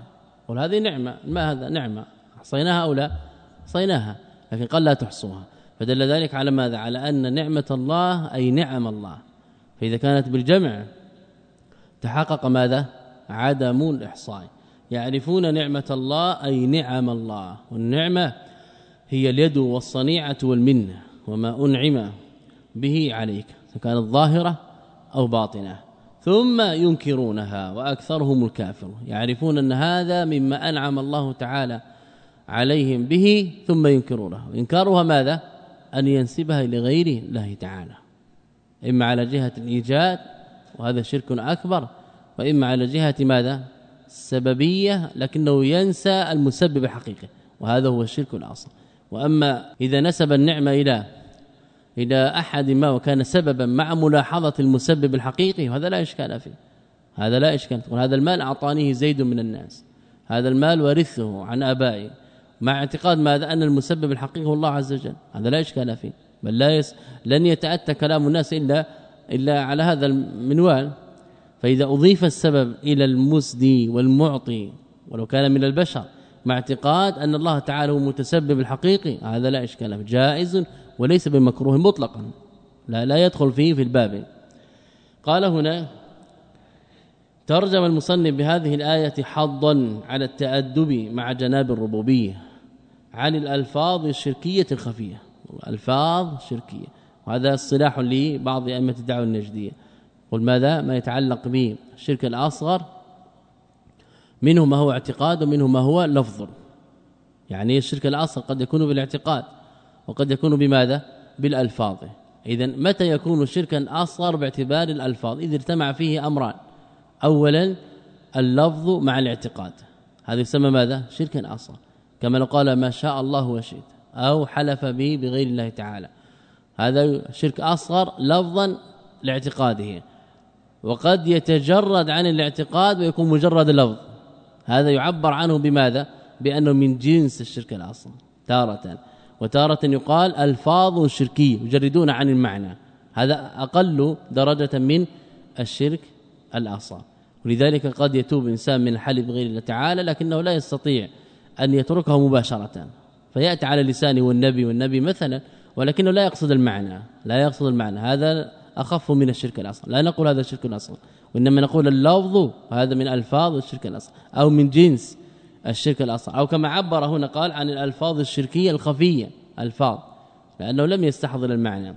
قل هذه نعمة. ما هذا؟ نعمة. أحصيناها أو لا؟ أحصيناها. لكن قال لا تحصوها. فدل ذلك على ماذا؟ على أن نعمة الله أي نعم الله. فإذا كانت بالجمع تحقق ماذا؟ عدم الإحصاء. يعرفون نعمة الله أي نعم الله. والنعمة هي اليد والصنيعة والمنة. وما أنعم به عليك كانت ظاهرة أو باطنة. ثم ينكرونها وأكثرهم الكافر يعرفون أن هذا مما أنعم الله تعالى عليهم به ثم ينكرونها. انكارها ماذا؟ أن ينسبها لغير الله تعالى. إما على جهة الإيجاد وهذا شرك أكبر وإما على جهة ماذا؟ السببيه لكنه ينسى المسبب الحقيقي وهذا هو الشرك الأصل. وأما إذا نسب النعمة إلى إلى أحد ما وكان سببا مع ملاحظة المسبب الحقيقي وهذا لا إشكال فيه. هذا لا إشكال. وهذا المال أعطانيه زيد من الناس. هذا المال ورثه عن ابائي مع اعتقاد ماذا؟ أن المسبب الحقيقي هو الله عز وجل. هذا لا إشكال فيه. بل لا يس لن يتأتى كلام الناس إلا إلا على هذا المنوال. فإذا أضيف السبب إلى المسدي والمعطي ولو كان من البشر مع اعتقاد أن الله تعالى هو المتسبب الحقيقي هذا لا إشكال فيه. جائز وليس بمكروه مطلقا. لا لا يدخل فيه في الباب. قال هنا ترجم المصنف بهذه الآية حظا على التأدب مع جناب الربوبية عن الألفاظ الشركية الخفية. الفاظ شركية وهذا اصطلاح لبعض أئمة الدعوة النجدية. قل ماذا؟ ما يتعلق به الشرك الأصغر منه ما هو اعتقاد ومنه ما هو لفظ. يعني الشرك الأصغر قد يكون بالاعتقاد. وقد يكون بماذا؟ بالألفاظ. اذا متى يكون شركا أصغر باعتبار الألفاظ؟ اذا اجتمع فيه أمران. اولا اللفظ مع الاعتقاد. هذا يسمى ماذا؟ شركا أصغر. كما لو قال ما شاء الله وشئت. أو حلف به بغير الله تعالى. هذا شرك أصغر لفظا لاعتقاده. وقد يتجرد عن الاعتقاد ويكون مجرد لفظ. هذا يعبر عنه بماذا؟ بأنه من جنس الشرك الأصغر. تارة. وتارة يقال ألفاظ شركية يجردون عن المعنى. هذا أقل درجة من الشرك الأصغر. ولذلك قد يتوب انسان من الحلف بغير الله تعالى لكنه لا يستطيع أن يتركه مباشرة. فيأتي على لسانه والنبي والنبي مثلا ولكنه لا يقصد المعنى لا يقصد المعنى. هذا أخف من الشرك الأصغر. لا نقول هذا الشرك الأصغر وإنما نقول اللفظ هذا من ألفاظ الشرك الأصغر أو من جنس الشرك الأصغر. أو كما عبر هنا قال عن الألفاظ الشركية الخفية ألفاظ لأنه لم يستحضر المعنى.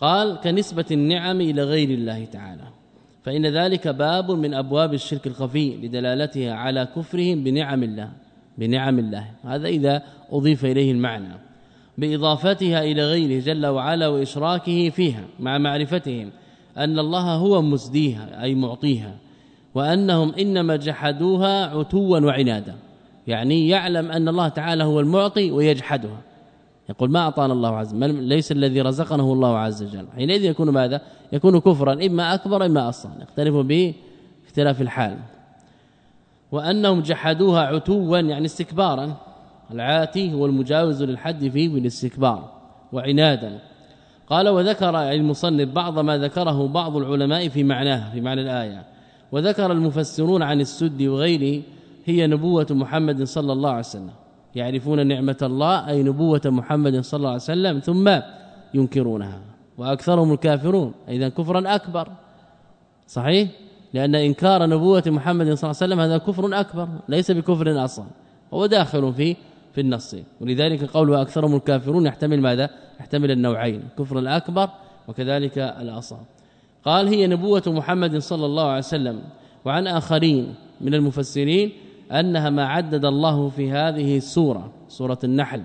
قال كنسبة النعم إلى غير الله تعالى. فإن ذلك باب من أبواب الشرك الخفي لدلالتها على كفرهم بنعم الله بنعم الله. هذا إذا أضيف إليه المعنى. بإضافتها إلى غيره جل وعلا وإشراكه فيها مع معرفتهم أن الله هو مسديها أي معطيها وأنهم إنما جحدوها عتوا وعنادا. يعني يعلم أن الله تعالى هو المعطي ويجحدها يقول ما أعطانا الله عز وجل ليس الذي رزقنه الله عز وجل. حينئذ يكون ماذا؟ يكون كفرا إما أكبر إما أصغر. يختلف به اختلاف الحال. وأنهم جحدوها عتوا يعني استكبارا. العاتي هو المجاوز للحد فيه بالاستكبار وعنادا. قال وذكر المصنف بعض ما ذكره بعض العلماء في معناه في معنى الآية. وذكر المفسرون عن السد وغيره هي نبوة محمد صلى الله عليه وسلم. يعرفون نعمة الله أي نبوة محمد صلى الله عليه وسلم ثم ينكرونها. وأكثرهم الكافرون. إذا كفرا أكبر. صحيح؟ لأن إنكار نبوة محمد صلى الله عليه وسلم هذا كفر أكبر ليس بكفر أصلا. هو داخل في في النص. ولذلك قوله أكثرهم الكافرون يحتمل ماذا؟ يحتمل النوعين الكفر الأكبر وكذلك الأصغر. قال هي نبوة محمد صلى الله عليه وسلم. وعن آخرين من المفسرين أنها ما عدد الله في هذه السورة سورة النحل.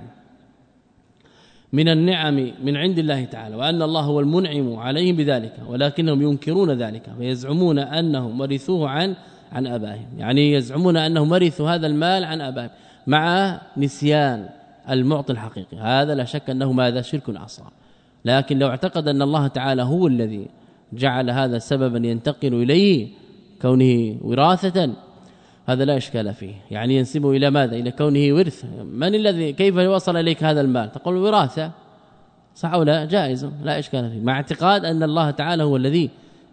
من النعم من عند الله تعالى وأن الله هو المنعم عليهم بذلك ولكنهم ينكرون ذلك فيزعمون أنهم ورثوه عن عن آبائهم. يعني يزعمون أنهم ورثوا هذا المال عن آبائهم مع نسيان المعطي الحقيقي. هذا لا شك أنه ماذا؟ شرك أصغر. لكن لو اعتقد أن الله تعالى هو الذي جعل هذا سببا ينتقل إليه كونه وراثة هذا لا إشكال فيه. يعني ينسبه إلى ماذا؟ إلى كونه ورث. من الذي كيف وصل إليك هذا المال؟ تقول وراثة. صح أو لا؟ جائز. لا إشكال فيه. مع اعتقاد أن الله تعالى هو الذي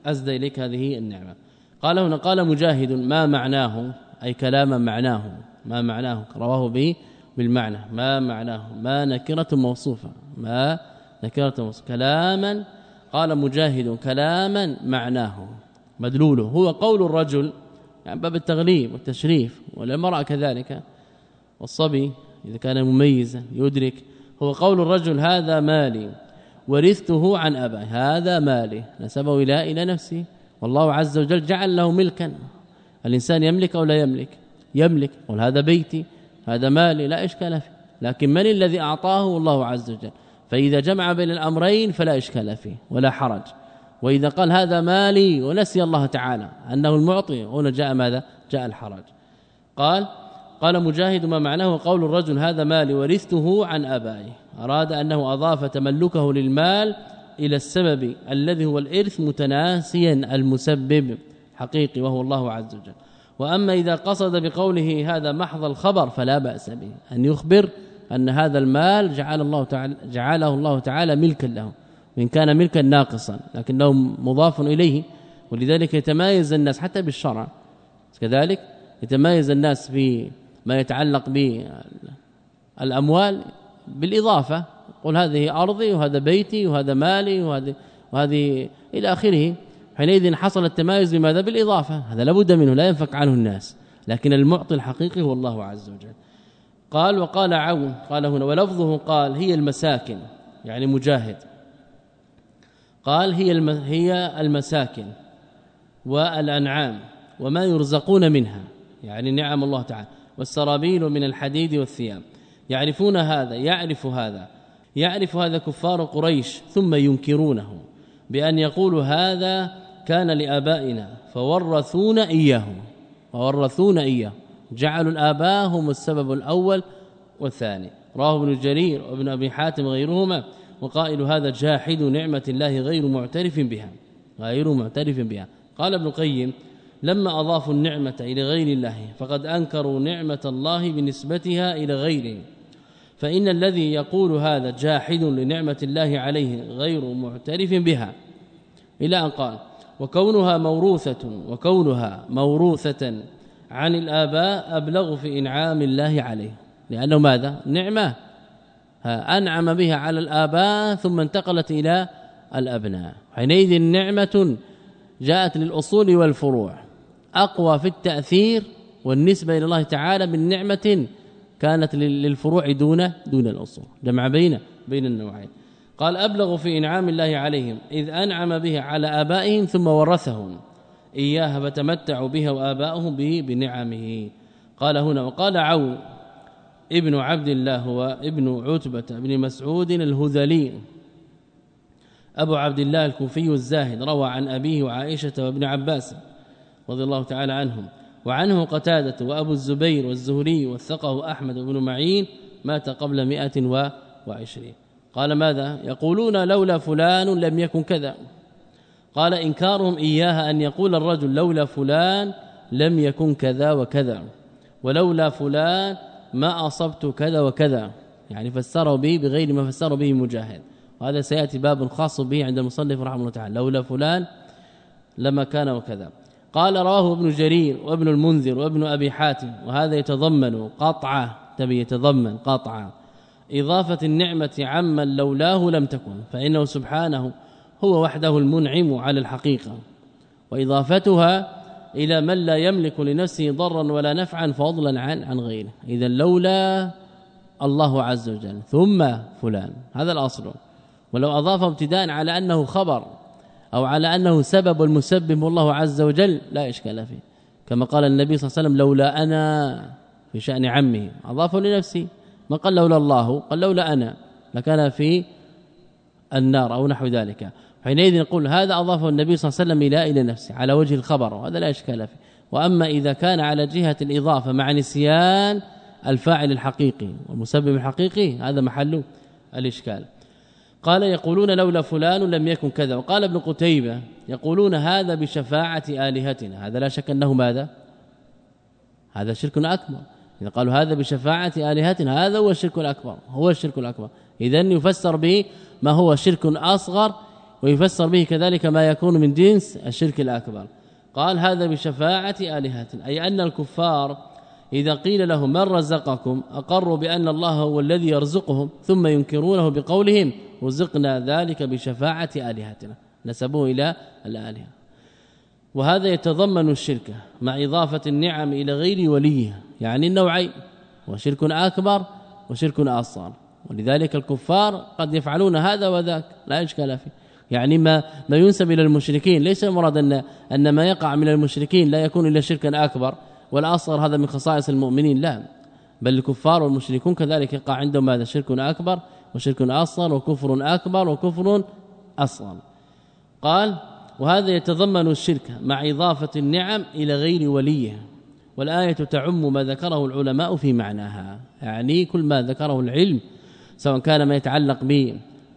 اسدى إليك هذه النعمة. قال هنا قال مجاهد ما معناه؟ أي كلاما معناه. ما معناه؟ رواه به بالمعنى. ما معناه؟ ما نكرة موصوفة. ما نكرة موصوفة. كلاما؟ قال مجاهد كلاما معناه. مدلوله. هو قول الرجل يعني باب التغليب والتشريف والمرأة كذلك. والصبي إذا كان مميزا يدرك هو قول الرجل هذا مالي ورثته عن أبي هذا مالي نسبه إلى إلى نفسه والله عز وجل جعل له ملكا. الإنسان يملك أو لا يملك؟ يملك. قل هذا بيتي هذا مالي لا إشكال فيه. لكن من الذي أعطاه؟ الله عز وجل. فإذا جمع بين الأمرين فلا إشكال فيه ولا حرج. وإذا قال هذا مالي ونسي الله تعالى أنه المعطي هنا جاء ماذا؟ جاء الحرج. قال قال مجاهد ما معناه قول الرجل هذا مالي ورثته عن ابائي أراد أنه أضاف تملكه للمال إلى السبب الذي هو الإرث متناسيا المسبب حقيقي وهو الله عز وجل. وأما إذا قصد بقوله هذا محض الخبر فلا بأس به أن يخبر أن هذا المال جعل الله تعالى جعله الله تعالى ملكا له. وإن كان ملكا ناقصا لكنه مضاف إليه ولذلك يتمايز الناس حتى بالشرع. كذلك يتمايز الناس في ما يتعلق بالأموال بالإضافة. قل هذه أرضي وهذا بيتي وهذا مالي وهذه وهذه إلى آخره. حينئذ حصل التمايز بماذا؟ بالإضافة. هذا لابد منه لا ينفك عنه الناس. لكن المعطي الحقيقي هو الله عز وجل. قال وقال عون قال هنا ولفظه قال هي المساكن يعني مجاهد. قال هي هي المساكن والأنعام وما يرزقون منها. يعني نعم الله تعالى. والسرابيل من الحديد والثياب. يعرفون هذا يعرف هذا. يعرف هذا كفار قريش ثم ينكرونه بأن يقولوا هذا كان لآبائنا فورثونا إياه فورثونا إياه جعلوا الآباء هم السبب الأول والثاني. راه ابن جرير وابن أبي حاتم غيرهما وقائل هذا جاحد نعمة الله غير معترف بها غير معترف بها. قال ابن القيم لما أضافوا النعمة إلى غير الله فقد أنكروا نعمة الله بنسبتها إلى غيره. فإن الذي يقول هذا جاحد لنعمة الله عليه غير معترف بها. إلى أن قال وكونها موروثة وكونها موروثة عن الآباء أبلغ في إنعام الله عليه. لأنه ماذا؟ نعمة. أنعم بها على الآباء ثم انتقلت إلى الأبناء. حينئذ نعمة جاءت للأصول والفروع. أقوى في التأثير والنسبة إلى الله تعالى من نعمة كانت للفروع دون دون الأصول. جمع بين بين النوعين. قال ابلغ في إنعام الله عليهم إذ أنعم به على آبائهم ثم ورثهم. إياها فتمتعوا بها وآباؤهم به بنعمه. قال هنا وقال عون ابن عبد الله هو ابن عتبة بن مسعود الهذلي. أبو عبد الله الكوفي الزاهد روى عن أبيه وعائشة وابن عباس رضي الله تعالى عنهم وعنه قتادة وأبو الزبير والزهري وثقه أحمد بن معين مات قبل 120 قال ماذا؟ يقولون لولا فلان لم يكن كذا. قال إنكارهم إياها أن يقول الرجل لولا فلان لم يكن كذا وكذا ولولا فلان ما أصبت كذا وكذا. يعني فسروا به بغير ما فسروا به مجاهد. وهذا سيأتي باب خاص به عند المصنف رحمه الله تعالى. لولا فلان لما كان وكذا. قال رواه ابن جرير وابن المنذر وابن أبي حاتم. وهذا يتضمن قطعة. تبي يتضمن قطعة. إضافة النعمة عمن لولاه لم تكن. فإنه سبحانه هو وحده المنعم على الحقيقة. وإضافتها إلى من لا يملك لنفسه ضرا ولا نفعا فضلا عن عن غيره. إذا لولا الله عز وجل. ثم فلان. هذا الأصل. ولو أضاف ابتداء على أنه خبر أو على أنه سبب المسبب الله عز وجل لا إشكال فيه. كما قال النبي صلى الله عليه وسلم لولا أنا في شأن عمه. أضافه لنفسه. ما قال لولا الله؟ قال لولا أنا. لكان في النار أو نحو ذلك. حينئذ نقول هذا أضافه النبي صلى الله عليه وسلم إلى إلى نفسه على وجه الخبر وهذا لا إشكال فيه. وأما إذا كان على جهة الإضافة مع نسيان الفاعل الحقيقي والمسبب الحقيقي هذا محل الإشكال. قال يقولون لولا فلان لم يكن كذا. وقال ابن قتيبة يقولون هذا بشفاعة آلهتنا. هذا لا شك أنه ماذا؟ هذا شرك أكبر. إذا قالوا هذا بشفاعة آلهتنا هذا هو الشرك الأكبر هو الشرك الأكبر. إذا يفسر به ما هو شرك أصغر ويفسر به كذلك ما يكون من جنس الشرك الأكبر. قال هذا بشفاعة آلهتنا أي أن الكفار إذا قيل لهم من رزقكم أقروا بأن الله هو الذي يرزقهم ثم ينكرونه بقولهم رزقنا ذلك بشفاعة آلهتنا. نسبوه إلى الآلهة. وهذا يتضمن الشرك مع إضافة النعم إلى غير وليه يعني النوعين وشرك أكبر وشرك أصغر. ولذلك الكفار قد يفعلون هذا وذاك لا إشكال فيه. يعني ما ما ينسب إلى المشركين. ليس المراد أن أن ما يقع من المشركين لا يكون إلا شركا أكبر. والأصغر هذا من خصائص المؤمنين. لا. بل الكفار والمشركون كذلك يقع عندهم هذا شرك أكبر وشرك أصغر وكفر أكبر وكفر أصغر. قال وهذا يتضمن الشرك مع إضافة النعم إلى غير وليه. والآية تعم ما ذكره العلماء في معناها. يعني كل ما ذكره العلم سواء كان ما يتعلق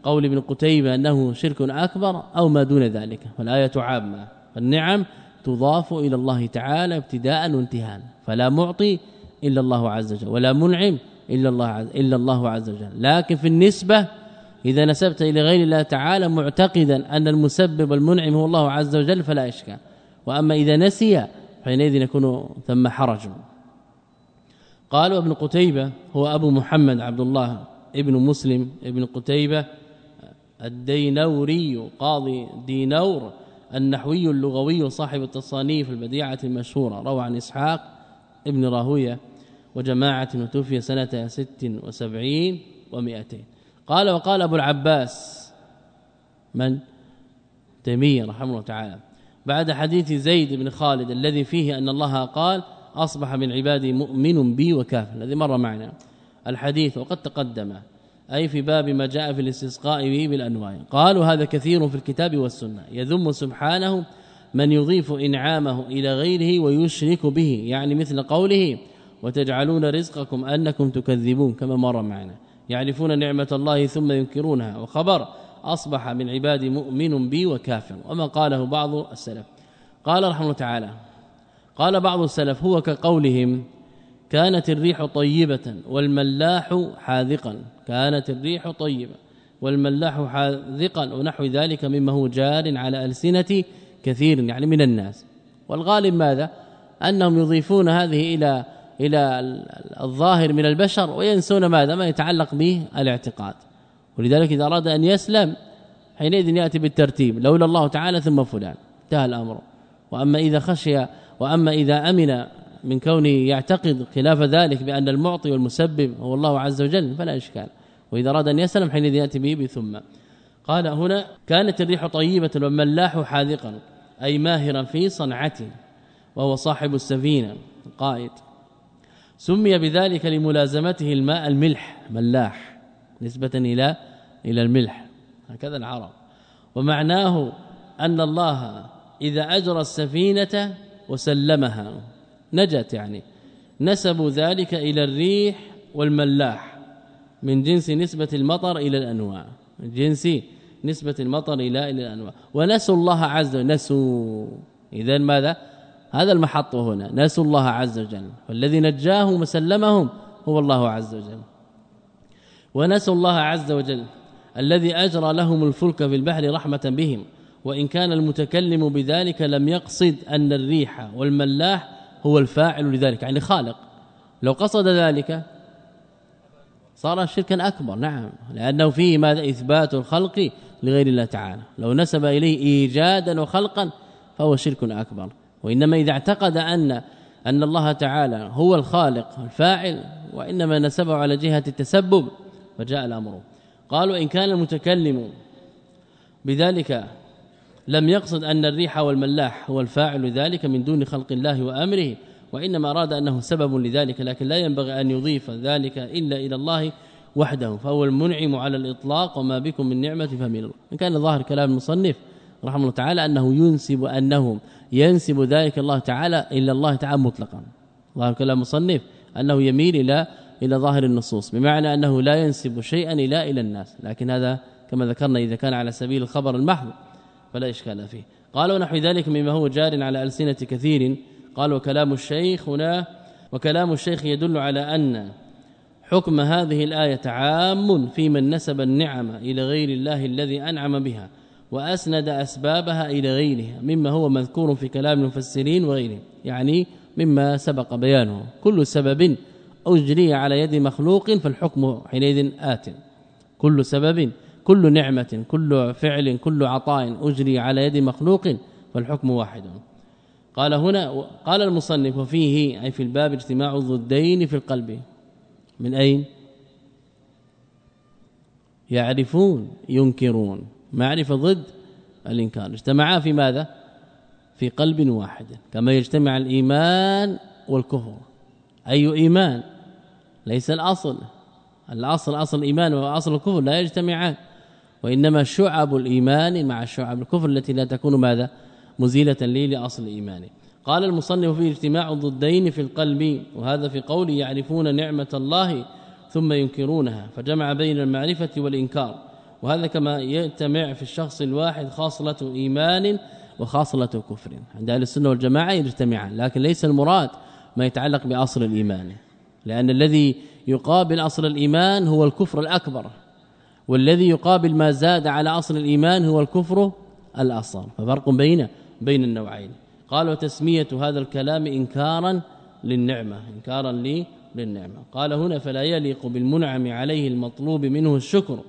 بقول ابن قتيبة أنه شرك أكبر أو ما دون ذلك فالايه عامة النعم تضاف إلى الله تعالى ابتداء وانتهاء فلا معطي إلا الله عز وجل ولا منعم إلا الله عز إلا الله عز وجل. لكن في النسبة إذا نسبت إلى غير الله تعالى معتقدا أن المسبب المنعم هو الله عز وجل فلا إشكال. وأما إذا نسي حينئذ يكون ثم حرج. قال ابن قتيبة هو أبو محمد عبد الله ابن مسلم ابن قتيبة الدينوري قاضي دينور النحوي اللغوي صاحب التصانيف البديعة المشهورة روى عن إسحاق ابن راهوية وجماعة وتوفي سنة 76 و200 قال وقال أبو العباس من؟ تيمية رحمه الله تعالى بعد حديث زيد بن خالد الذي فيه أن الله قال أصبح من عبادي مؤمن بي وكافر الذي مر معنا الحديث وقد تقدم. أي في باب ما جاء في الاستسقاء به بالأنواع. قالوا هذا كثير في الكتاب والسنة. يذم سبحانه من يضيف إنعامه إلى غيره ويشرك به يعني مثل قوله وتجعلون رزقكم أنكم تكذبون كما مر معنا. يعرفون نعمة الله ثم ينكرونها. وخبر أصبح من عبادي مؤمن بي وكافر. وما قاله بعض السلف. قال رحمه الله تعالى قال بعض السلف هو كقولهم كانت الريح طيبة والملاح حاذقا. كانت الريح طيبة والملاح حاذقا ونحو ذلك مما هو جار على ألسنة كثير يعني من الناس. والغالب ماذا؟ أنهم يضيفون هذه إلى إلى الظاهر من البشر وينسون ماذا؟ ما يتعلق به الاعتقاد. ولذلك إذا أراد أن يسلم حينئذ يأتي بالترتيب لولا الله تعالى ثم فلان انتهى الأمر. وأما إذا خشي وأما إذا أمن من كونه يعتقد خلاف ذلك بأن المعطي والمسبب هو الله عز وجل فلا إشكال. وإذا أراد أن يسلم حينئذ يأتي به بثم. قال هنا كانت الريح طيبة والملاح حاذقا أي ماهرا في صنعته وهو صاحب السفينة القائد سمي بذلك لملازمته الماء الملح ملاح نسبة إلى إلى الملح هكذا العرب. ومعناه أن الله إذا أجرى السفينة وسلمها. نجت يعني. نسبوا ذلك إلى الريح والملاح من جنس نسبة المطر إلى الأنواع. من جنس نسبة المطر إلى إلى الأنواع. ونسوا الله عز وجل. نسوا. إذا ماذا؟ هذا المحط هنا. نسوا الله عز وجل. والذي نجاهم وسلمهم هو الله عز وجل. ونسوا الله عز وجل الذي أجرى لهم الفلك في البحر رحمة بهم. وإن كان المتكلم بذلك لم يقصد أن الريح والملاح هو الفاعل لذلك يعني خالق. لو قصد ذلك صار شركا أكبر نعم. لأنه فيه ماذا؟ إثبات الخلق لغير الله تعالى. لو نسب إليه ايجادا وخلقا فهو شرك أكبر. وإنما إذا اعتقد أن أن الله تعالى هو الخالق الفاعل وإنما نسبه على جهة التسبب فجاء الأمر. قالوا إن كان المتكلم بذلك لم يقصد أن الريح والملاح هو الفاعل ذلك من دون خلق الله وأمره وإنما أراد أنه سبب لذلك لكن لا ينبغي أن يضيف ذلك إلا إلى الله وحده فهو المنعم على الإطلاق وما بكم من نعمة فمن الله. إن كان ظاهر كلام المصنف رحمه الله تعالى أنه ينسب أنه ينسب ذلك الله تعالى الا الله تعالى مطلقا. ظاهر كلام المصنف أنه يميل إلى إلى ظاهر النصوص بمعنى أنه لا ينسب شيئا إلى إلى الناس. لكن هذا كما ذكرنا إذا كان على سبيل الخبر المحض. فلا إشكال فيه. قالوا نحو ذلك مما هو جار على ألسنة كثير. قالوا كلام الشيخ هنا وكلام الشيخ يدل على أن حكم هذه الآية عام في من نسب النعم إلى غير الله الذي أنعم بها وأسند أسبابها إلى غيرها مما هو مذكور في كلام المفسرين وغيره يعني مما سبق بيانه. كل سبب أجري على يد مخلوق فالحكم حينئذ آت. كل سبب كل نعمة كل فعل كل عطاء أجري على يد مخلوق فالحكم واحد. قال هنا قال المصنف وفيه أي في الباب اجتماع الضدين في القلب. من أين؟ يعرفون ينكرون. معرفة ضد الإنكار. اجتمعا في ماذا؟ في قلب واحد. كما يجتمع الإيمان والكفر. أي إيمان؟ ليس الأصل. الأصل أصل الإيمان وأصل الكفر لا يجتمعان. وإنما شعب الإيمان مع شعب الكفر التي لا تكون ماذا؟ مزيلة لي لأصل ايمانه قال المصنف فيه اجتماع الضدين في القلب وهذا في قول يعرفون نعمة الله ثم ينكرونها فجمع بين المعرفة والإنكار. وهذا كما يجتمع في الشخص الواحد خاصلة إيمان وخاصلة كفر. عند أهل السنة والجماعة يجتمعان لكن ليس المراد ما يتعلق بأصل الإيمان. لأن الذي يقابل أصل الإيمان هو الكفر الأكبر. والذي يقابل ما زاد على أصل الإيمان هو الكفر الاصغر ففرق بين بين النوعين. قال وتسمية هذا الكلام انكارا للنعمة. انكارا لي للنعمة. قال هنا فلا يليق بالمنعم عليه المطلوب منه الشكر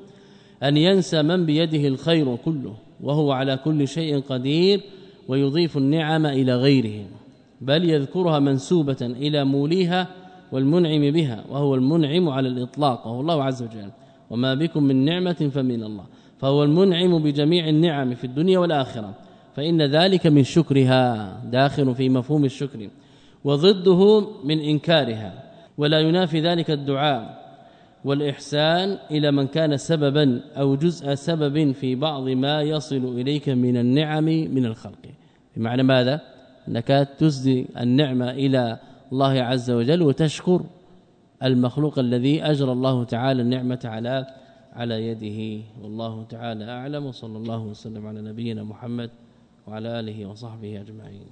أن ينسى من بيده الخير كله وهو على كل شيء قدير ويضيف النعم إلى غيره بل يذكرها منسوبة إلى موليها والمنعم بها وهو المنعم على الإطلاق. وهو الله عز وجل وما بكم من نعمة فمن الله. فهو المنعم بجميع النعم في الدنيا والآخرة. فإن ذلك من شكرها داخل في مفهوم الشكر وضده من إنكارها. ولا ينافي ذلك الدعاء والإحسان إلى من كان سببا أو جزء سبب في بعض ما يصل إليك من النعم من الخلق. بمعنى ماذا؟ أنك تسدي النعمه إلى الله عز وجل وتشكر. المخلوق الذي اجرى الله تعالى النعمة على على يده. والله تعالى أعلم وصلى الله وسلم على نبينا محمد وعلى آله وصحبه أجمعين.